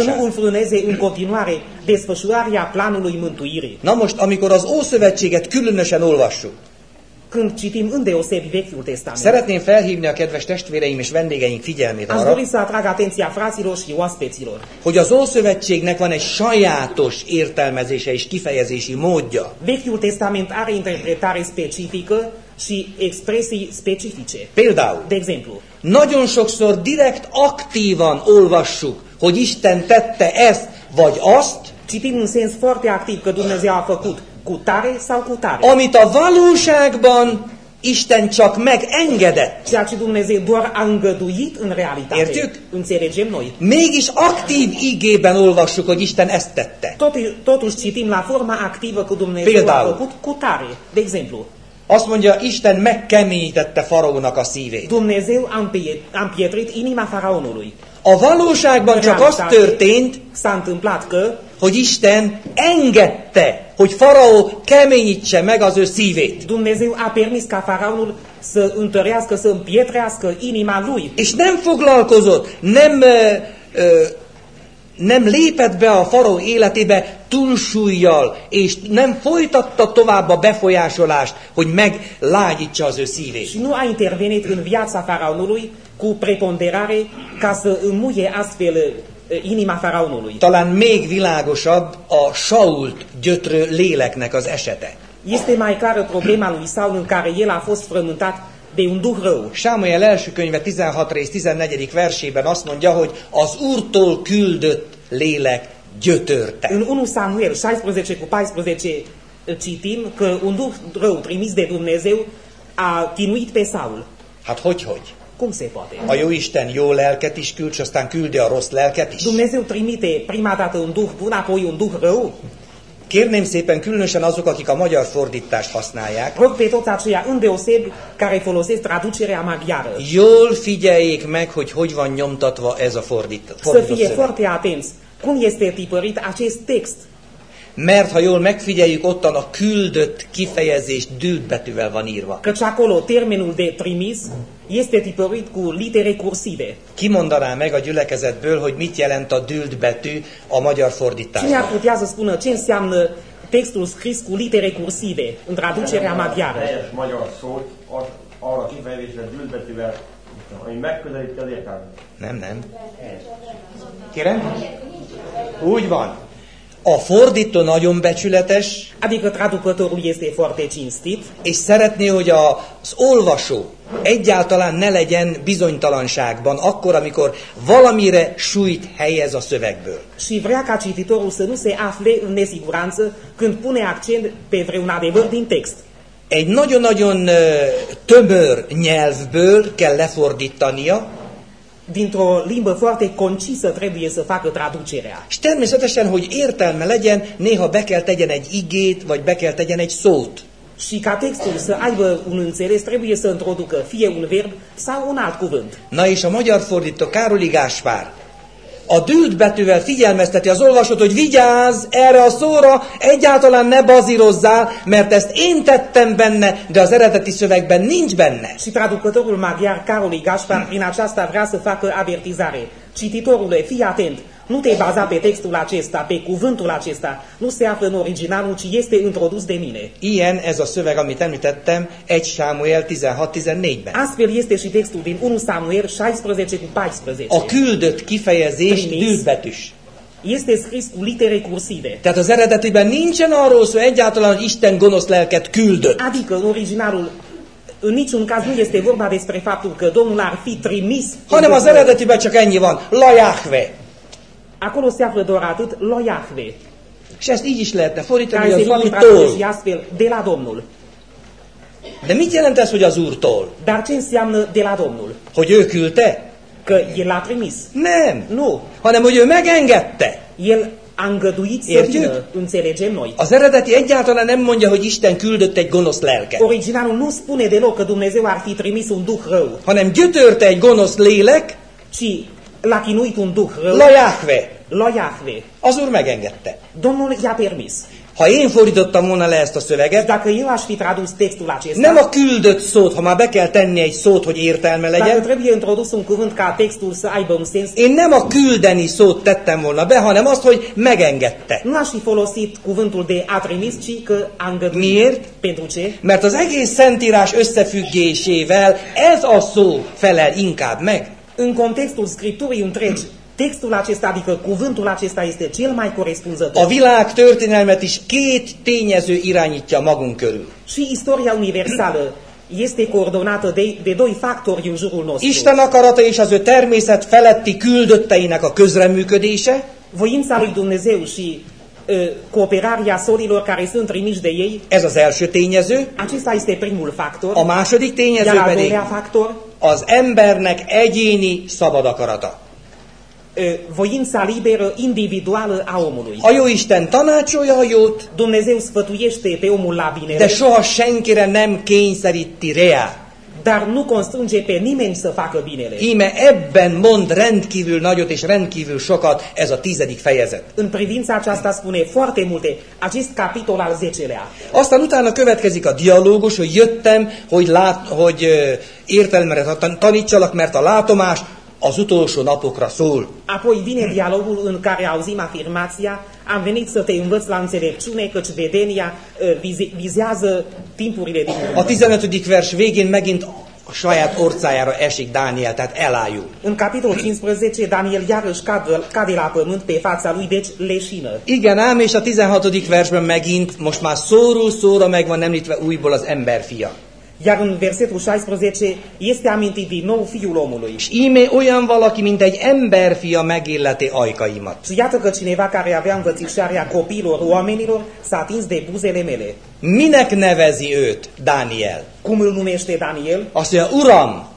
Na most, amikor az Ószövetséget különösen olvassuk, Când citim îndeosebi Vechiul Testament, szeretném felhívni a kedves testvéreim és vendégeink figyelmét aș arra, dori să atrag atenția fraților și oaspeților. hogy az Ószövetségnek van egy sajátos értelmezése és kifejezési módja. Vechiul Testament are interpretare specifică și expresii specifice. Például, De exemplu, nagyon sokszor direkt aktívan olvassuk, hogy Isten tette ezt vagy azt, citim în sens foarte activ că Dumnezeu a făcut cu tare sau cu tare. amit a valóságban Isten csak megengedett. Ceea ce Dumnezeu doar a îngăduit în realitate. Értjük? Înțelegem noi. Mégis aktív igében olvassuk, hogy Isten ezt tette. Tot, totuși citim la forma activă că Dumnezeu Például. a făcut cu tare. De exemplu, Azt mondja, Isten megkeményítette faraónak a szívét. Dumnezeu a împie- a împietrit inima faraonului. A valóságban csak az történt, S-a întâmplat că hogy Isten engedte, hogy faraó keményítse meg az ő szívét. Dumnezeu a permis ca faraonul să întărească, să împietrească inima lui. És nem foglalkozott, nem, ö, ö, nem lépett be a faraó életébe túlsúlyjal, és nem folytatta tovább a befolyásolást, hogy meglágyítsa az ő szívét. Și nu a intervenit în viața faraonului cu preponderare ca să înmuie astfel inima faraonului. Talán még világosabb a Sault gyötrő léleknek az esete. Este mai clară problema lui Saul în care el a fost frământat de un duh rău. Sámuel első könyve 16 rész 14. versében azt mondja, hogy az Úrtól küldött lélek gyötörte. În 1 Samuel 16 cu 14 citim că un duh rău trimis de Dumnezeu a chinuit pe Saul. Hát hogy, hogy? Cum se poate? A jó Isten jó lelket is küld, és aztán küldi a rossz lelket is. Dumnezeu trimite prima dată un duh bun, apoi un duh rău. Kérném szépen, különösen azok, akik a magyar fordítást használják, Rog pe toți aceia îndeosebi care folosesc traducerea maghiară jól figyeljék meg, hogy hogy van nyomtatva ez a fordít, să fordított fie szöveg. foarte atenți cum este tipărit acest text. Mert ha jól megfigyeljük, ottan a küldött kifejezés dűlt betűvel van írva. Căci acolo termenul de trimis este tipărit cu litere cursive. Ki mondaná meg a gyülekezetből, hogy mit jelent a dűlt betű a magyar Cine ar fordításban? putea să spună ce înseamnă textul scris cu litere cursive în traducerea maghiară? Helyes magyar szót az- arra kifejezésre gyűlbetűvel, ami megközelíti az értelmet. Nem, nem. Kérem? Úgy van. A fordító nagyon becsületes, Adică traducătorul este foarte cinstit és szeretné, hogy az olvasó egyáltalán ne legyen bizonytalanságban, akkor, amikor valamire súlyt helyez a szövegből. și vrea ca cititorul să nu se afle în nesiguranță când pune accent pe vreun adevăr din text. Egy nagyon-nagyon tömör nyelvből kell lefordítania, Dintr-o limbă foarte concisă trebuie să facă traducerea. és természetesen, hogy értelme legyen, néha be kell tegyen egy igét, vagy be kell tegyen egy szót. Și ca textul să aibă un înțeles, trebuie să introducă fie un verb sau un alt cuvânt. Na és a magyar fordító Károli Gáspár a dűlt betűvel figyelmezteti az olvasót, hogy vigyázz erre a szóra, egyáltalán ne bazírozzál, mert ezt én tettem benne, de az eredeti szövegben nincs benne. Și traducătorul maghiar Caroli Gaspar prin aceasta vrea să facă avertizare. Cititorule, fii atent, nu te baza pe textul acesta, pe cuvântul acesta. Nu se află în originalul, ci este introdus de mine. Ilyen ez a szöveg, amit említettem, 1 Sámuel 16-14-ben. Astfel este și textul din 1 Samuel 16 cu 14. A küldött kifejezés Trimis. dűltbetűs. Este scris cu litere cursive. Tehát az eredetiben nincsen arról szó egyáltalán, hogy Isten gonosz lelket küldött. Adică în originalul În niciun caz nu este vorba despre faptul că Domnul ar fi trimis. hanem az eredetiben csak ennyi van, la Jahve. Acolo se află doar atât, lo Iahve, És ezt így is lehetne fordítani, hogy az și Úrtól. de la Domnul. De mit jelent ez, hogy az Úrtól? Dar ce înseamnă de la Domnul? Hogy ő küldte? Că El a trimis. Nem. Nu. Hanem, hogy ő megengedte. El a îngăduit să Értjük? vină, înțelegem noi. Az eredeti egyáltalán nem mondja, hogy Isten küldött egy gonosz lelket, Originalul nu spune deloc că Dumnezeu ar fi trimis un duh rău, hanem gyötörte egy gonosz lélek, ci l-a chinuit un duh rău la Jahve. la Iahve. Az Úr megengedte. Domnul i-a permis. Ha én fordítottam volna le ezt a szöveget, Dacă eu aș fi tradus textul acesta, nem a küldött szót, ha már be kell tenni egy szót, hogy értelme dacă legyen, trebuie introdus un cuvânt ca textul să aibă un sens, én nem a küldeni szót tettem volna be, hanem azt, hogy megengedte. nu aș fi folosit cuvântul de a trimis, ci că a îngăduit. Miért? Pentru ce? Mert az egész Szentírás összefüggésével ez a szó felel inkább meg. În contextul Scripturii întregi, textul acesta, adică cuvântul acesta este cel mai A corespunzător. világ történelmet is két tényező irányítja magunk körül. Și istoria universală este coordonată de, de doi factori în jurul nostru. Isten akarata és az ő természet feletti küldötteinek a közreműködése, Voința lui Dumnezeu și uh, cooperarea sorilor care sunt trimiși de ei, ez az első tényező. acesta este primul factor. A második tényező Iar pedig factor, az embernek egyéni szabad akarata. voința liberă individuală a omului. A jó Isten tanácsolja a jót, Dumnezeu sfătuiește pe omul la binele, de soha senkire nem kényszeríti rea. Dar nu constrânge pe nimeni să facă binele. Íme ebben mond rendkívül nagyot és rendkívül sokat ez a tizedik fejezet. În privința aceasta spune foarte multe acest capitol al 10-lea. Aztán utána következik a dialógus, hogy jöttem, hogy, lát, hogy tan- tanítsalak, mert a látomás az utolsó napokra szól. Apoi vine dialogul în care auzim afirmația am venit să te învăț la înțelepciune, căci vedenia vize- vizează timpurile din A urmă. 15. vers végén megint a saját orcájára esik Dániel, tehát elájul. În capitolul 15, Daniel iarăși cade, cade la pământ pe fața lui, deci leșină. Igen ám, és a 16. versben megint most már szóról szóra meg van említve újból az emberfia. Iar în versetul 16 este amintit din nou fiul omului. És íme olyan valaki, mint egy emberfia megilleti ajkaimat. Și iată că cineva care avea învățișarea copiilor, oamenilor, s-a atins de buzele mele. Minek nevezi őt Dániel? Cum îl numește Daniel? Azt mondja, Uram,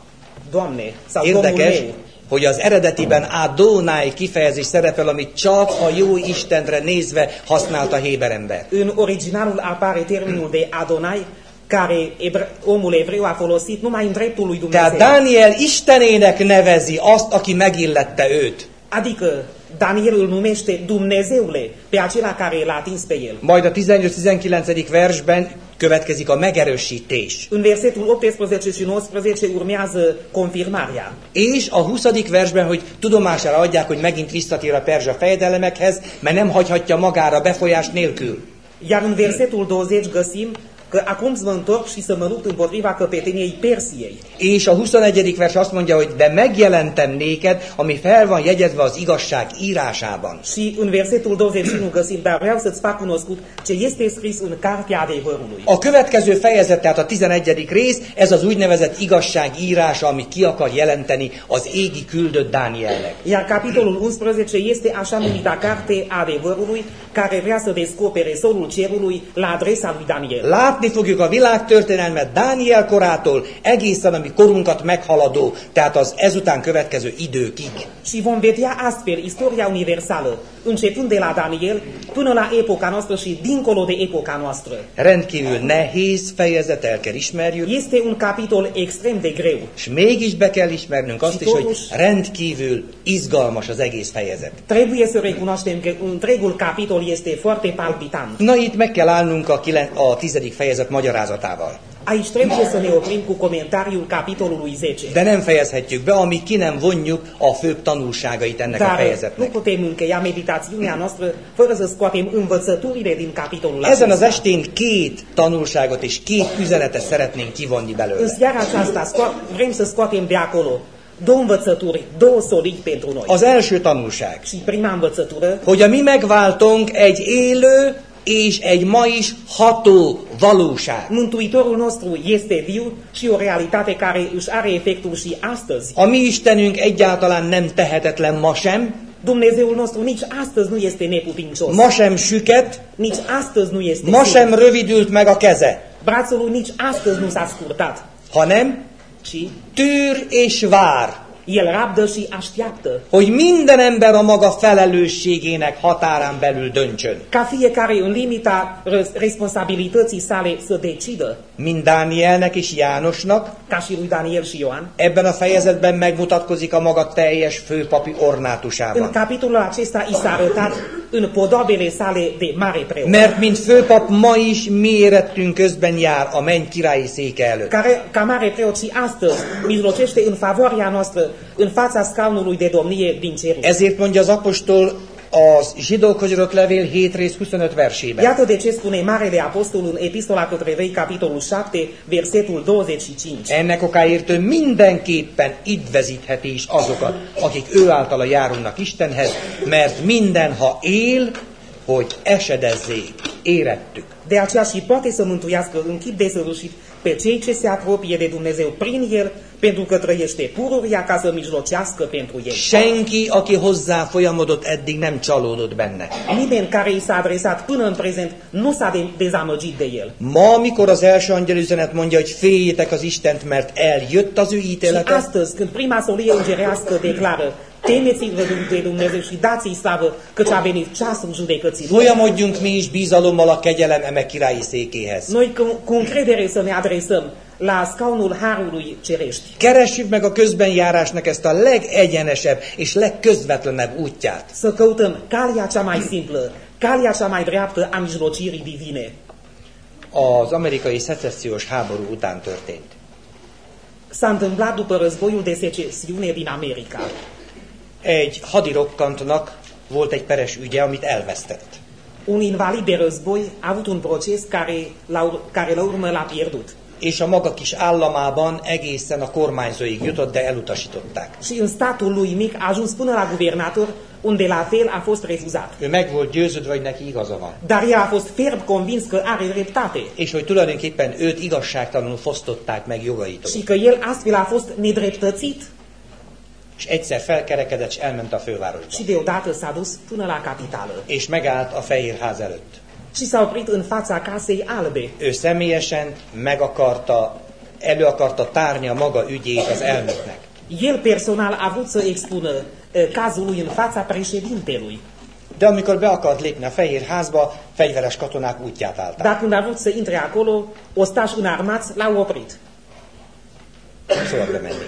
Doamne, sau Domnul Érdekes, meu. hogy az eredetiben Adonai kifejezés szerepel, amit csak a jó Istenre nézve használta a héber ember. În originalul apare termenul de Adonai, care ebre- omul evreu a folosit numai în dreptul lui Dumnezeu. Tehát Dániel Istenének nevezi azt, aki megillette őt. Adică Daniel îl numește Dumnezeule pe acela care l-a atins pe el. Majd a 18-19. versben következik a megerősítés. În versetul 18 și 19 urmează confirmarea. És a 20. versben, hogy tudomására adják, hogy megint visszatér a perzsa fejedelemekhez, mert nem hagyhatja magára befolyást nélkül. Iar în versetul 20 găsim că acum să mă întorc și să mă lupt împotriva căpeteniei Persiei. És a 21. vers azt mondja, hogy de megjelentem néked, ami fel van jegyezve az igazság írásában. Și în versetul 21 găsim, dar vreau să-ți fac cunoscut ce este scris în cartea adevărului. A következő fejezet, tehát a 11. rész, ez az úgynevezett igazság írása, ami ki akar jelenteni az égi küldött Dánielnek. Iar capitolul 11 este așa numita carte adevărului, care vrea să descopere solul cerului la adresa lui Daniel. Látni fogjuk a világtörténelmet Dániel korától egészen a mi korunkat meghaladó, tehát az ezután következő időkig. Și vom vedea astfel istoria universală, începând de la Daniel până la epoca noastră și dincolo de epoca noastră. Rendkívül nehéz fejezet, el kell ismerjük, Este un capitol extrem de greu. és mégis be kell ismernünk azt is, hogy rendkívül izgalmas az egész fejezet. Trebuie să recunoaștem că întregul capitol este foarte palpitant. Na itt meg kell állnunk a, kilen- a tizedik fejezet magyarázatával. Aici trebuie să ne oprim cu comentariul capitolului 10. De nem fejezhetjük be, amíg ki nem vonjuk a főbb tanulságait ennek a Dar nu fejezetnek. putem încheia meditațiunea noastră fără să scoatem învățăturile din capitolul Ezen az acesta. estén két tanulságot és két üzenetet szeretnénk kivonni În belőle. seara aceasta sco- vrem să scoatem de acolo două învățături, două solidi pentru noi. Az első tanulság, Și prima învățătură, hogy a mi megváltónk egy élő, és egy ma is ható valóság. Mântuitorul nostru este viu și o realitate care își are efectul și astăzi. A mi Istenünk egyáltalán nem tehetetlen ma sem, Dumnezeul nostru nici astăzi nu este neputincios. ma sem süket, Nici astăzi nu este ma sem rövidült meg a keze, Brațul nici astăzi nu s-a scurtat, hanem ci tűr és vár, el rabdă și așteaptă hogy minden ember a maga felelősségének határán belül döntsön. ca fiecare în limita responsabilității sale să decidă, Mind Dánielnek és Jánosnak, ca și lui Daniel și Ioan. ebben a fejezetben megmutatkozik a maga teljes főpapi În ornátusában. capitolul acesta i s-a arătat în podobele sale de mare preot, Mert mint főpap ma is mi érettünk közben jár a menny királyi széke előtt. care ca mare preot și astăzi mijlocește în favoarea noastră în fața scaunului de domnie din cerul. Ezért mondja az apostol az zsidókhoz írott levél 7 rész 25 versében. Iată de ce spune Marele Apostol în Epistola către Evei, capitolul 7, versetul 25. Ennek okáért ő mindenképpen idvezítheti is azokat, akik ő általa járulnak Istenhez, mert minden, ha él, hogy esedezzék, érettük. De aceea și poate să mântuiască în chip desăvârșit pe cei ce se apropie de Dumnezeu prin El, pentru că trăiește pururia ca să mijlocească pentru ei. Senki, aki hozzá folyamodott, eddig nem csalódott benne. Nimeni care i s-a adresat până în prezent nu s-a de- dezamăgit de El. Ma, amikor az első angyelüzenet mondja, hogy féljétek az Istent, mert eljött az ő Și ítélete, astăzi, când prima solie îngerească declară Temeți-vă de Dumnezeu și dați-i slavă, căci a venit ceasul judecății. folyamodjunk mi is bizalommal a kegyelem eme királyi székéhez. Noi cu, cu încredere să ne adresăm la scaunul Harului Cerești. Keressük meg a közbenjárásnak ezt a legegyenesebb és legközvetlenebb útját. Să căutăm calea cea mai simplă, calea cea mai dreaptă a mijlocirii divine. Az amerikai szecessziós háború után történt. S-a întâmplat după războiul de secesiune din America. Egy hadirokkantnak volt egy peres ügye, amit elvesztett. Un invalid de război a avut un proces care la, care la urmă l-a pierdut. És a maga kis államában egészen a kormányzóig jutott, de elutasították. Și în statul lui mic a ajuns până la guvernator, unde la fel a fost refuzat. Ő meg volt győződve, hogy neki igaza van. Dar el a fost ferm convins că are dreptate És hogy tulajdonképpen őt igazságtalanul fosztották meg jogaitól. și că el astfel a fost nedreptățit És egyszer felkerekedett, és elment a fővárosba. și deodată s-a dus până la capitală És megállt a fehér ház előtt. Și s-a oprit în fața casei albe. Ő személyesen meg akarta, elő akarta tárni a maga ügyét az elnöknek. El personal a vrut să expună uh, cazul lui în fața președintelui. De amikor be akart lépni a fehér házba, fegyveres katonák útját állták. Dar când a vrut să intre acolo, ostași înarmați l-au oprit. Nem szabad bemenni.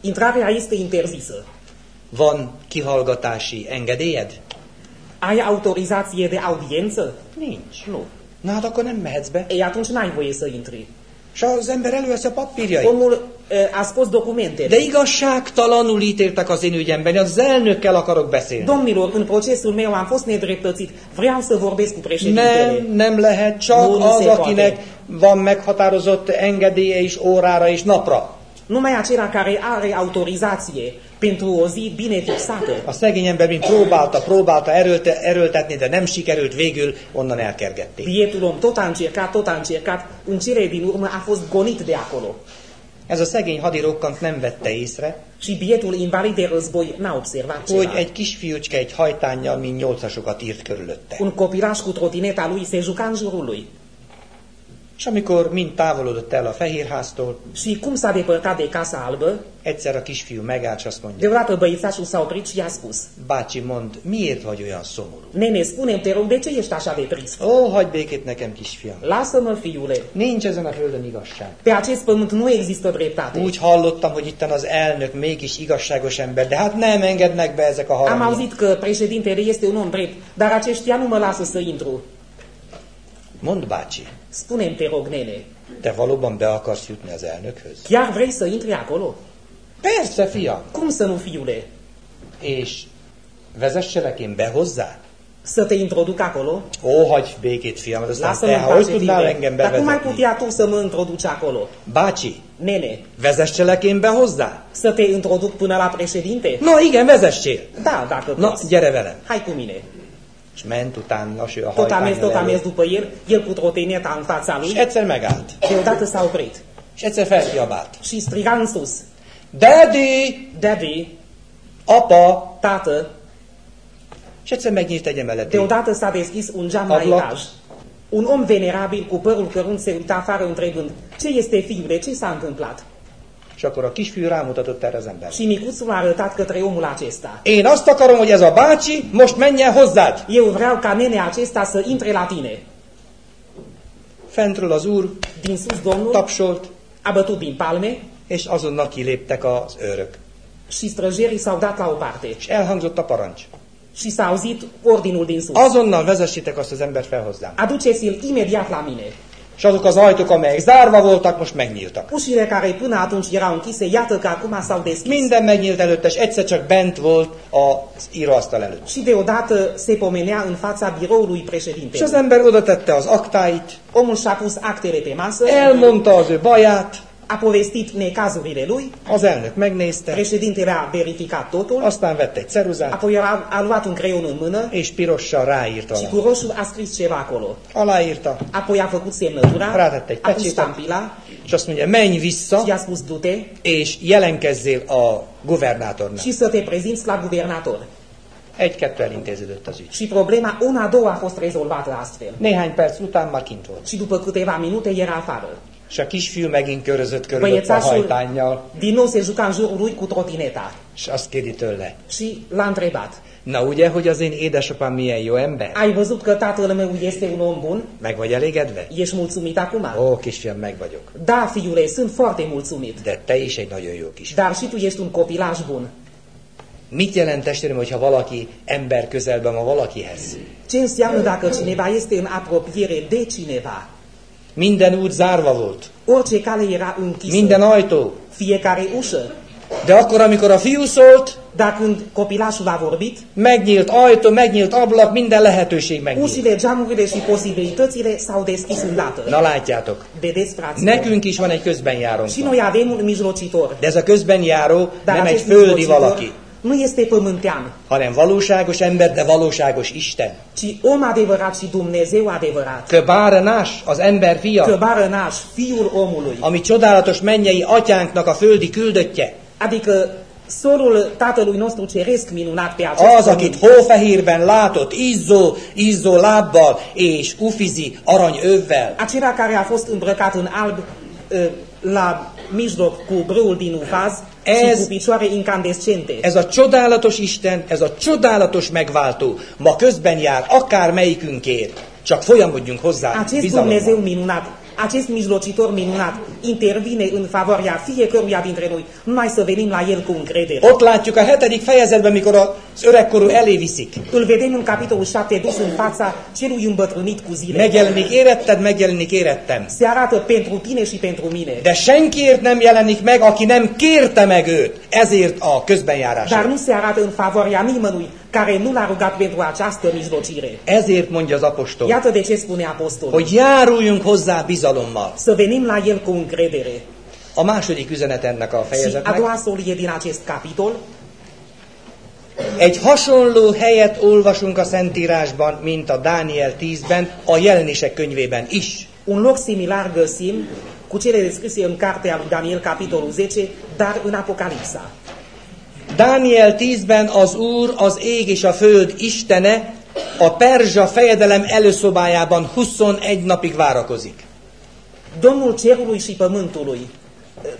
Intrarea este interzisă. Van kihallgatási engedélyed? Ai autorizație de audiență? Nincs. Nu. Na akkor nem mehetsz be. Ei, atunci n-ai voie să intri. És az ember előveszi a papírjait. Omul a scos documentele. De igazságtalanul ítéltek az én ügyemben, az elnökkel akarok beszélni. Domnilor, în procesul meu am fost nedreptățit. Vreau să vorbesc cu președintele. Nem, nem lehet, csak Múlni az, akinek addig. van meghatározott engedélye is órára és napra. Numai acela care are autorizație pentru o zi bine fixată. A szegény ember mind próbálta, próbálta erőlte, erőltetni, de nem sikerült, végül onnan elkergették. Bietul om tot a încercat, tot a încercat. În cele din urmă a fost gonit de acolo. Ez a szegény hadirokkant nem vette észre, Și bietul invalid de război n-a observat hogy ceva. egy kisfiúcske egy hajtánnyal mind nyolcasokat írt körülötte. Un copilaș cu trotineta lui se juca în jurul lui. És amikor mind távolodott el a fehérháztól, Și cum s-a depărtat de Casa Albă, egyszer a kisfiú megállt, és azt mondja, deodată băițașul s-a oprit și i-a spus bácsi, mond, miért vagy olyan szomorú? Nene, spune te rog, de ce ești așa de trist? Ó, hagyj békét nekem, kisfiam. Lasă-mă, fiule, Nincs ezen a földön igazság. pe acest pământ nu există dreptate. Úgy hallottam, hogy itten az elnök mégis igazságos ember, de hát nem engednek be ezek a Am haramiak. auzit că președintele este un om drept, dar aceștia nu mă lasă să intru. Mondd, bácsi, Spune-mi, te rog, nene, te valóban be akarsz jutni az elnökhöz? chiar vrei să intri acolo? Persze, fiam. Cum să nu, fiule? És vezesselek én be hozzá? Să te introduc acolo? Ó, hagyj békét, fiam, aztán Lasă-mă te, în hogy tudnál engem Dar cum ai bevezetni? putea tu să mă introduci acolo? Bácsi, Nene, vezesselek én be hozzá? să te introduc până la președinte? No, igen, vezessél. Da, dacă Na, poți. gyere velem. Hai cu mine. És ment utána, ő a Tot a mers, tot a hajtány mers după el, el cu trotineta în fața És lui, egyszer megállt. deodată s-a oprit És egyszer felkiabált. și striga în sus, Daddy! Daddy, Apa! tată, És egyszer megnyílt egy emeleti. deodată s-a deschis un geam la Abloc. etaj. Un om venerabil cu părul cărunt se uita afară întrebând, ce este fiule, ce s-a întâmplat? És akkor a kisfiú rámutatott erre az emberre. Și micuțul a arătat către omul acesta. Én azt akarom, hogy ez a bácsi most menjen hozzád. Eu vreau ca nenea acesta să intre la tine. Fentről az úr Din sus Domnul tapsolt, a bătut din palme és azonnal kiléptek az őrök. și străjerii s-au dat la o parte. És elhangzott a parancs. Și s-a auzit ordinul din sus. Azonnal vezessétek azt az embert fel hozzám. Aduceți-l imediat la mine. És azok az ajtók, amelyek zárva voltak, most megnyíltak. Ușile care până atunci erau închise, iată că acum s-au deschis. Minden megnyílt előtte, és egyszer csak bent volt az íróasztal előtt. Și deodată se pomenea în fața biroului És az președintelui. ember oda tette az aktáit, Omul și-a pus actele pe masă, elmondta az ő baját, a povestit necazurile lui, az elnök megnézte, președintele a verificat totul, aztán vette egy ceruzát, apoi a, a luat un creion în mână és pirossal ráírt și cu roșu a scris ceva acolo. Aláírta, Apoi a făcut semnătura, Rátette egy a pecsétet. és azt mondja, menj și vissza, i-a spus du-te és jelenkezzél a guvernátornak. și să te prezinți la guvernator. Egy-kettő elintéződött az ügy. Și problema una, a doua a fost rezolvată astfel. Néhány perc után már kint volt. Și după câteva minute era afară. És a kisfiú megint körözött körülött a hajtánnyal, din nou se juca în jurul lui cu trotineta. és azt kéri tőle. Și l-a întrebat, Na ugye, hogy az én édesapám milyen jó ember? ai văzut că tatăl meu este un om bun? Meg vagy elégedve? Ești mulțumit acum? Ó, kisfiam, meg vagyok. Da, fiule, sunt foarte mulțumit. De te is egy nagyon jó kisfiú. Dar și tu ești un copilaj bun. Mit jelent testvérem, hogyha valaki ember közelben van valakihez? Ce înseamnă dacă cineva este în apropiere de cineva? Minden út zárva volt. Orice cale era închisă, Minden ajtó. fiecare ușă. De akkor, amikor a fiú szólt, Dar când copilașul a vorbit, megnyílt ajtó, megnyílt ablak, minden lehetőség megnyílt. ușile, geamurile și posibilitățile s-au deschis îndată. Na látjátok, Vedeți, fraților? nekünk is van egy közbenjárónk. Și noi avem un mijlocitor. De ez a közbenjáró Dar nem egy földi valaki, nu este pământean, hanem valóságos ember, de valóságos Isten. ci om adevărat și Dumnezeu adevărat. Köbárenás, az ember fia, Căbarănaș, fiul omului. ami csodálatos mennyei atyánknak a földi küldöttje. Adică sorul tatălui nostru ceresc minunat pe acest Az, akit hófehérben látott, izzó, izzó lábbal és ufizi arany övvel. Acela care a fost îmbrăcat în alb ă, la mijloc cu brâul din ufaz Ez- și cu picioare incandescente. Ez a csodálatos Isten, ez a csodálatos megváltó ma közben jár akár melyikünkért. Csak folyamodjunk hozzá Acest bizalommal. Dumnezeu minunat, acest mijlocitor minunat intervine în favoarea fiecăruia dintre noi, numai să venim la El cu încredere. Ott látjuk a hetedik fejezetben, mikor az öregkorú elé viszik. Îl vedem în capitolul 7 dus în fața celui îmbătrânit cu zile. Megjelenik éretted, megjelenik érettem. Se arată pentru tine și pentru mine. De senkiért nem jelenik meg, aki nem kérte meg őt. Ezért a közbenjárás. Dar nu se arată în favoarea nimănui care nu l-a rugat pentru această mijlocire. Ezért mondja az apostol, Iată de ce spune apostolul. hogy járuljunk hozzá bizalommal. Să venim la el cu încredere. A második üzenet ennek a Și a fejezetnek. doua solie din acest capitol, Egy hasonló helyet olvasunk a Szentírásban, mint a Dániel 10-ben, a jelenések könyvében is. un loc similar găsim cu cele descrise în cartea lui Daniel, capitolul 10, dar în Apocalipsa. Dániel 10-ben az Úr, az ég és a föld istene a perzsa fejedelem előszobájában 21 napig várakozik. Domnul cerului și pământului,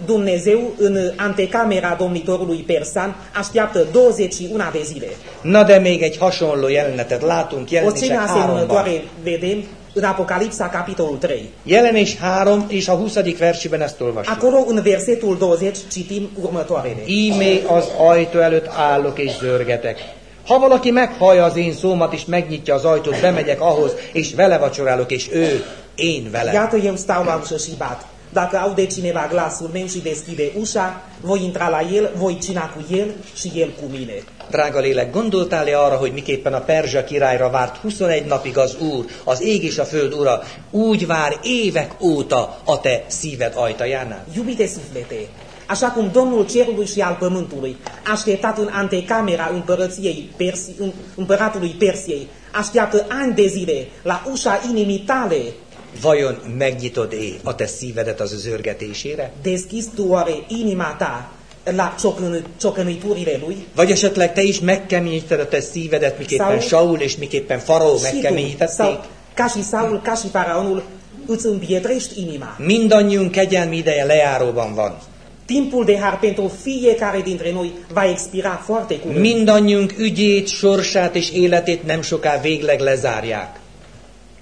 Dumnezeu în antecamera domnitorului persan așteaptă 21 de zile. Na de még egy hasonló jelenetet látunk jelenések 3-ban. asemănătoare vedem în Apocalipsa, capitolul 3. Jelenés 3 és a 20. versiben ezt olvasjuk. Acolo, în versetul 20, citim următoarele. Ímé az ajtó előtt állok és zörgetek. Ha valaki meghallja az én szómat és megnyitja az ajtót, bemegyek ahhoz, és vele vacsorálok, és ő, én vele. Iată, eu stau la ușă și bat. Dacă aude cineva glasul meu și deschide ușa, voi intra la el, voi cina cu el și el cu mine. Drága lélek, gondoltál-e arra, hogy miképpen a Perzsa királyra várt 21 napig az Úr, az ég és a föld ura, úgy vár évek óta a te szíved ajtajánál? Iubite suflete, Așa cum Domnul cerului și al pământului, așteptat în antecamera împărăției Persi, împăratului Persiei, așteaptă ani de zile la ușa inimii tale. Vajon megnyitod-e a te szívedet az zörgetésére? Deschizi tu oare inima ta la ciocân, ciocăniturile lui? Vagy esetleg te is megkeményíted a te szívedet, miképpen Sau- Saul és miképpen tu, megkeményítették? ca și Saul, ca și Faraonul, îți împietrești inima. Mindannyiunk kegyelmi ideje lejáróban van. Timpul de har pentru fiecare dintre noi va expira foarte curând. Mindannyiunk ügyét, sorsát és életét nem soká végleg lezárják.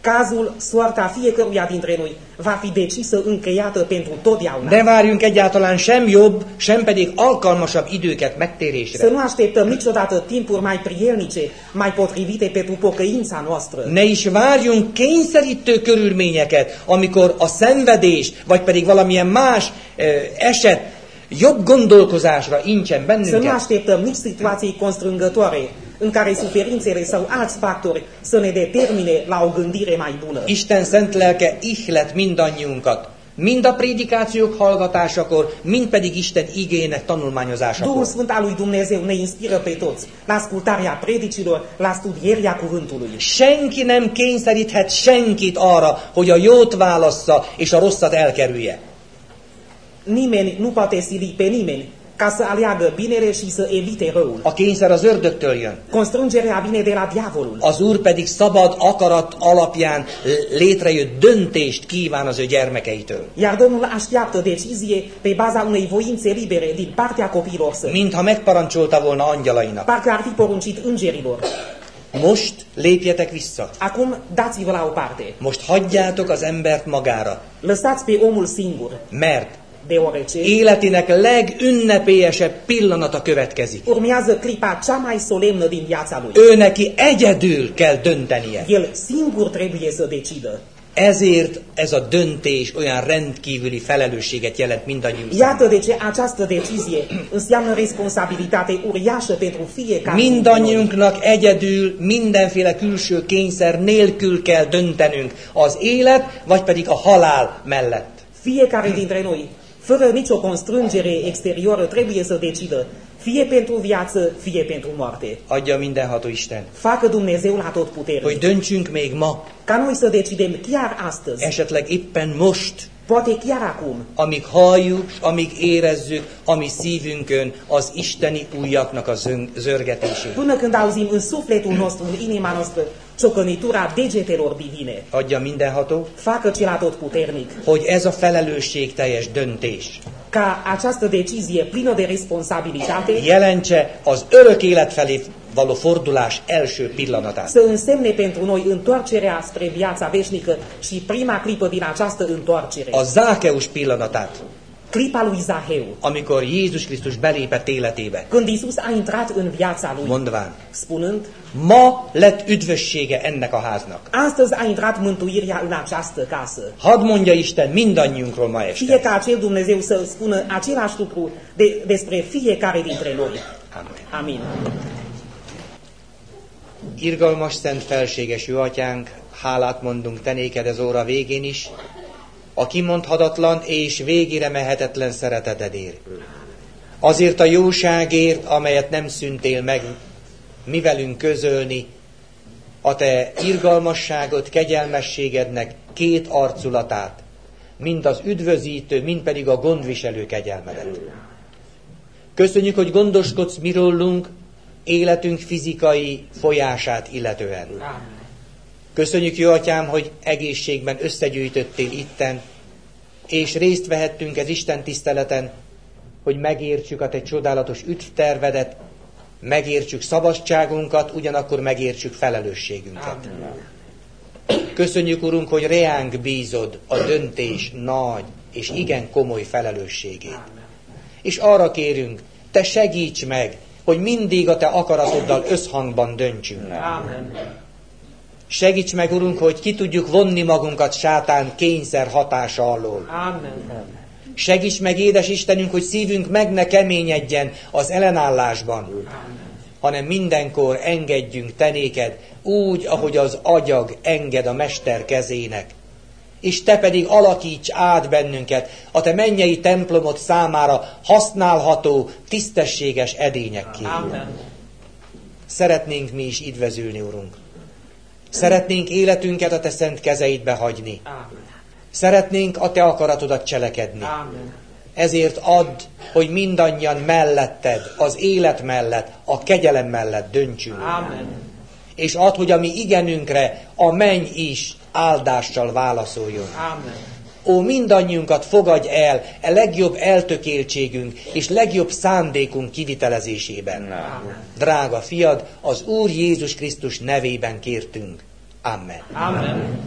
Cazul, soarta fiecăruia dintre noi va fi decisă încheiată pentru totdeauna. Ne várjunk egyáltalán sem jobb, sem pedig alkalmasabb időket Să megtérésre. nu așteptăm niciodată timpuri mai prielnice, mai potrivite pentru pocăința noastră. Ne is várjunk kényszerítő körülményeket, amikor a szenvedés, vagy pedig valamilyen más ö, eset jobb gondolkozásra incsen Să nu bennünket. așteptăm nici situații constrângătoare în care suferințele sau alți factori să ne determine la o gândire mai bună. Isten szent lelke ihlet mindannyiunkat, mind a prédikációk hallgatásakor, mind pedig Isten igének Duhul tanulmányozásakor. Sfânt al lui Dumnezeu ne inspiră pe toți la ascultarea predicilor, la studierea cuvântului. Senki nem kényszeríthet senkit arra, hogy a jót válassza és a rosszat elkerülje. Nimeni nu poate sili pe nimeni ca să aleagă binele și să evite răul. A kényszer az ördögtől jön. Constrângerea vine de la diavolul. Az Úr pedig szabad akarat alapján létrejött döntést kíván az ő gyermekeitől. Iar Domnul așteaptă decizie pe baza unei voințe libere din partea copiilor săi. Mintha megparancsolta volna angyalainak. Parcă ar fi poruncit îngerilor. Most lépjetek vissza. Acum dați-vă la o parte. Most hagyjátok az embert magára. Lăsați pe omul singur, Mert deoarece életének legünnepélyesebb pillanata következik. urmează clipa cea mai solemnă din viața lui. Ő neki egyedül kell döntenie. El singur trebuie să decidă. Ezért ez a döntés olyan rendkívüli felelősséget jelent mindannyiunk számára. Iată de ce această decizie înseamnă responsabilitate uriașă pentru fiecare. Mindannyiunknak egyedül, mindenféle külső kényszer nélkül kell döntenünk az élet, vagy pedig a halál mellett. Fiecare dintre noi, fără nicio constrângere exterioară, trebuie să decidă, fie pentru viață, fie pentru moarte. Adja mindenható Isten, Facă Dumnezeu la tot hogy puternic. döntsünk még ma, Ca noi să decidem chiar astăzi, esetleg éppen most, poate chiar acum, amíg halljuk, s amíg érezzük, ami szívünkön az isteni újaknak a zön- zörgetését. până când auzim în sufletul nostru, în inima noastră, ciocănitura degetelor divine. Adja mindenható, Facă cel tot puternic, hogy ez a felelősségteljes döntés ca această decizie plină de responsabilitate jelentse az örök élet felé való fordulás első pillanatát. să însemne pentru noi întoarcerea spre viața veșnică și prima clipă din această întoarcere. A Zákeus pillanatát, Clipa lui Zaheu, amikor Jézus Krisztus belépett életébe, când Isus a intrat în viața lui, mondván, spunând, ma lett üdvössége ennek a háznak. astăzi a intrat mântuirea în această casă. Hadd mondja Isten mindannyiunkról ma Fie este. ca acel Dumnezeu să spună același lucru de, despre fiecare dintre noi. Amen. Amin. Irgalmas, szent, felséges jó atyánk, hálát mondunk te néked az óra végén is, a kimondhatatlan és végére mehetetlen szeretetedért. Azért a jóságért, amelyet nem szüntél meg mi velünk közölni, a te irgalmasságot, kegyelmességednek két arculatát, mind az üdvözítő, mind pedig a gondviselő kegyelmedet. Köszönjük, hogy gondoskodsz mi rólunk, életünk fizikai folyását illetően. Köszönjük, jó atyám, hogy egészségben összegyűjtöttél itten, és részt vehettünk ez Isten tiszteleten, hogy megértsük a te csodálatos üdvtervedet, megértsük szabadságunkat, ugyanakkor megértsük felelősségünket. Köszönjük, Urunk, hogy reánk bízod a döntés nagy és igen komoly felelősségét. És arra kérünk, te segíts meg, hogy mindig a te akaratoddal összhangban döntsünk. Amen. Segíts meg, Urunk, hogy ki tudjuk vonni magunkat sátán kényszer hatása alól. Amen. Segíts meg, édes Istenünk, hogy szívünk meg ne keményedjen az ellenállásban, hanem mindenkor engedjünk tenéked úgy, ahogy az agyag enged a mester kezének. és te pedig alakíts át bennünket a te mennyei templomod számára használható, tisztességes edényekké. Amen. Szeretnénk mi is idvezülni, Urunk. Szeretnénk életünket a te szent kezeidbe hagyni. Amen. Szeretnénk a te akaratodat cselekedni. Amen. Ezért add, hogy mindannyian melletted, az élet mellett, a kegyelem mellett döntsünk. Amen. És add, hogy a mi igenünkre a menny is áldással válaszoljon. Amen. Ó, mindannyiunkat fogadj el e legjobb eltökéltségünk és legjobb szándékunk kivitelezésében. Amen. Drága fiad, az Úr Jézus Krisztus nevében kértünk. Amen. Amen.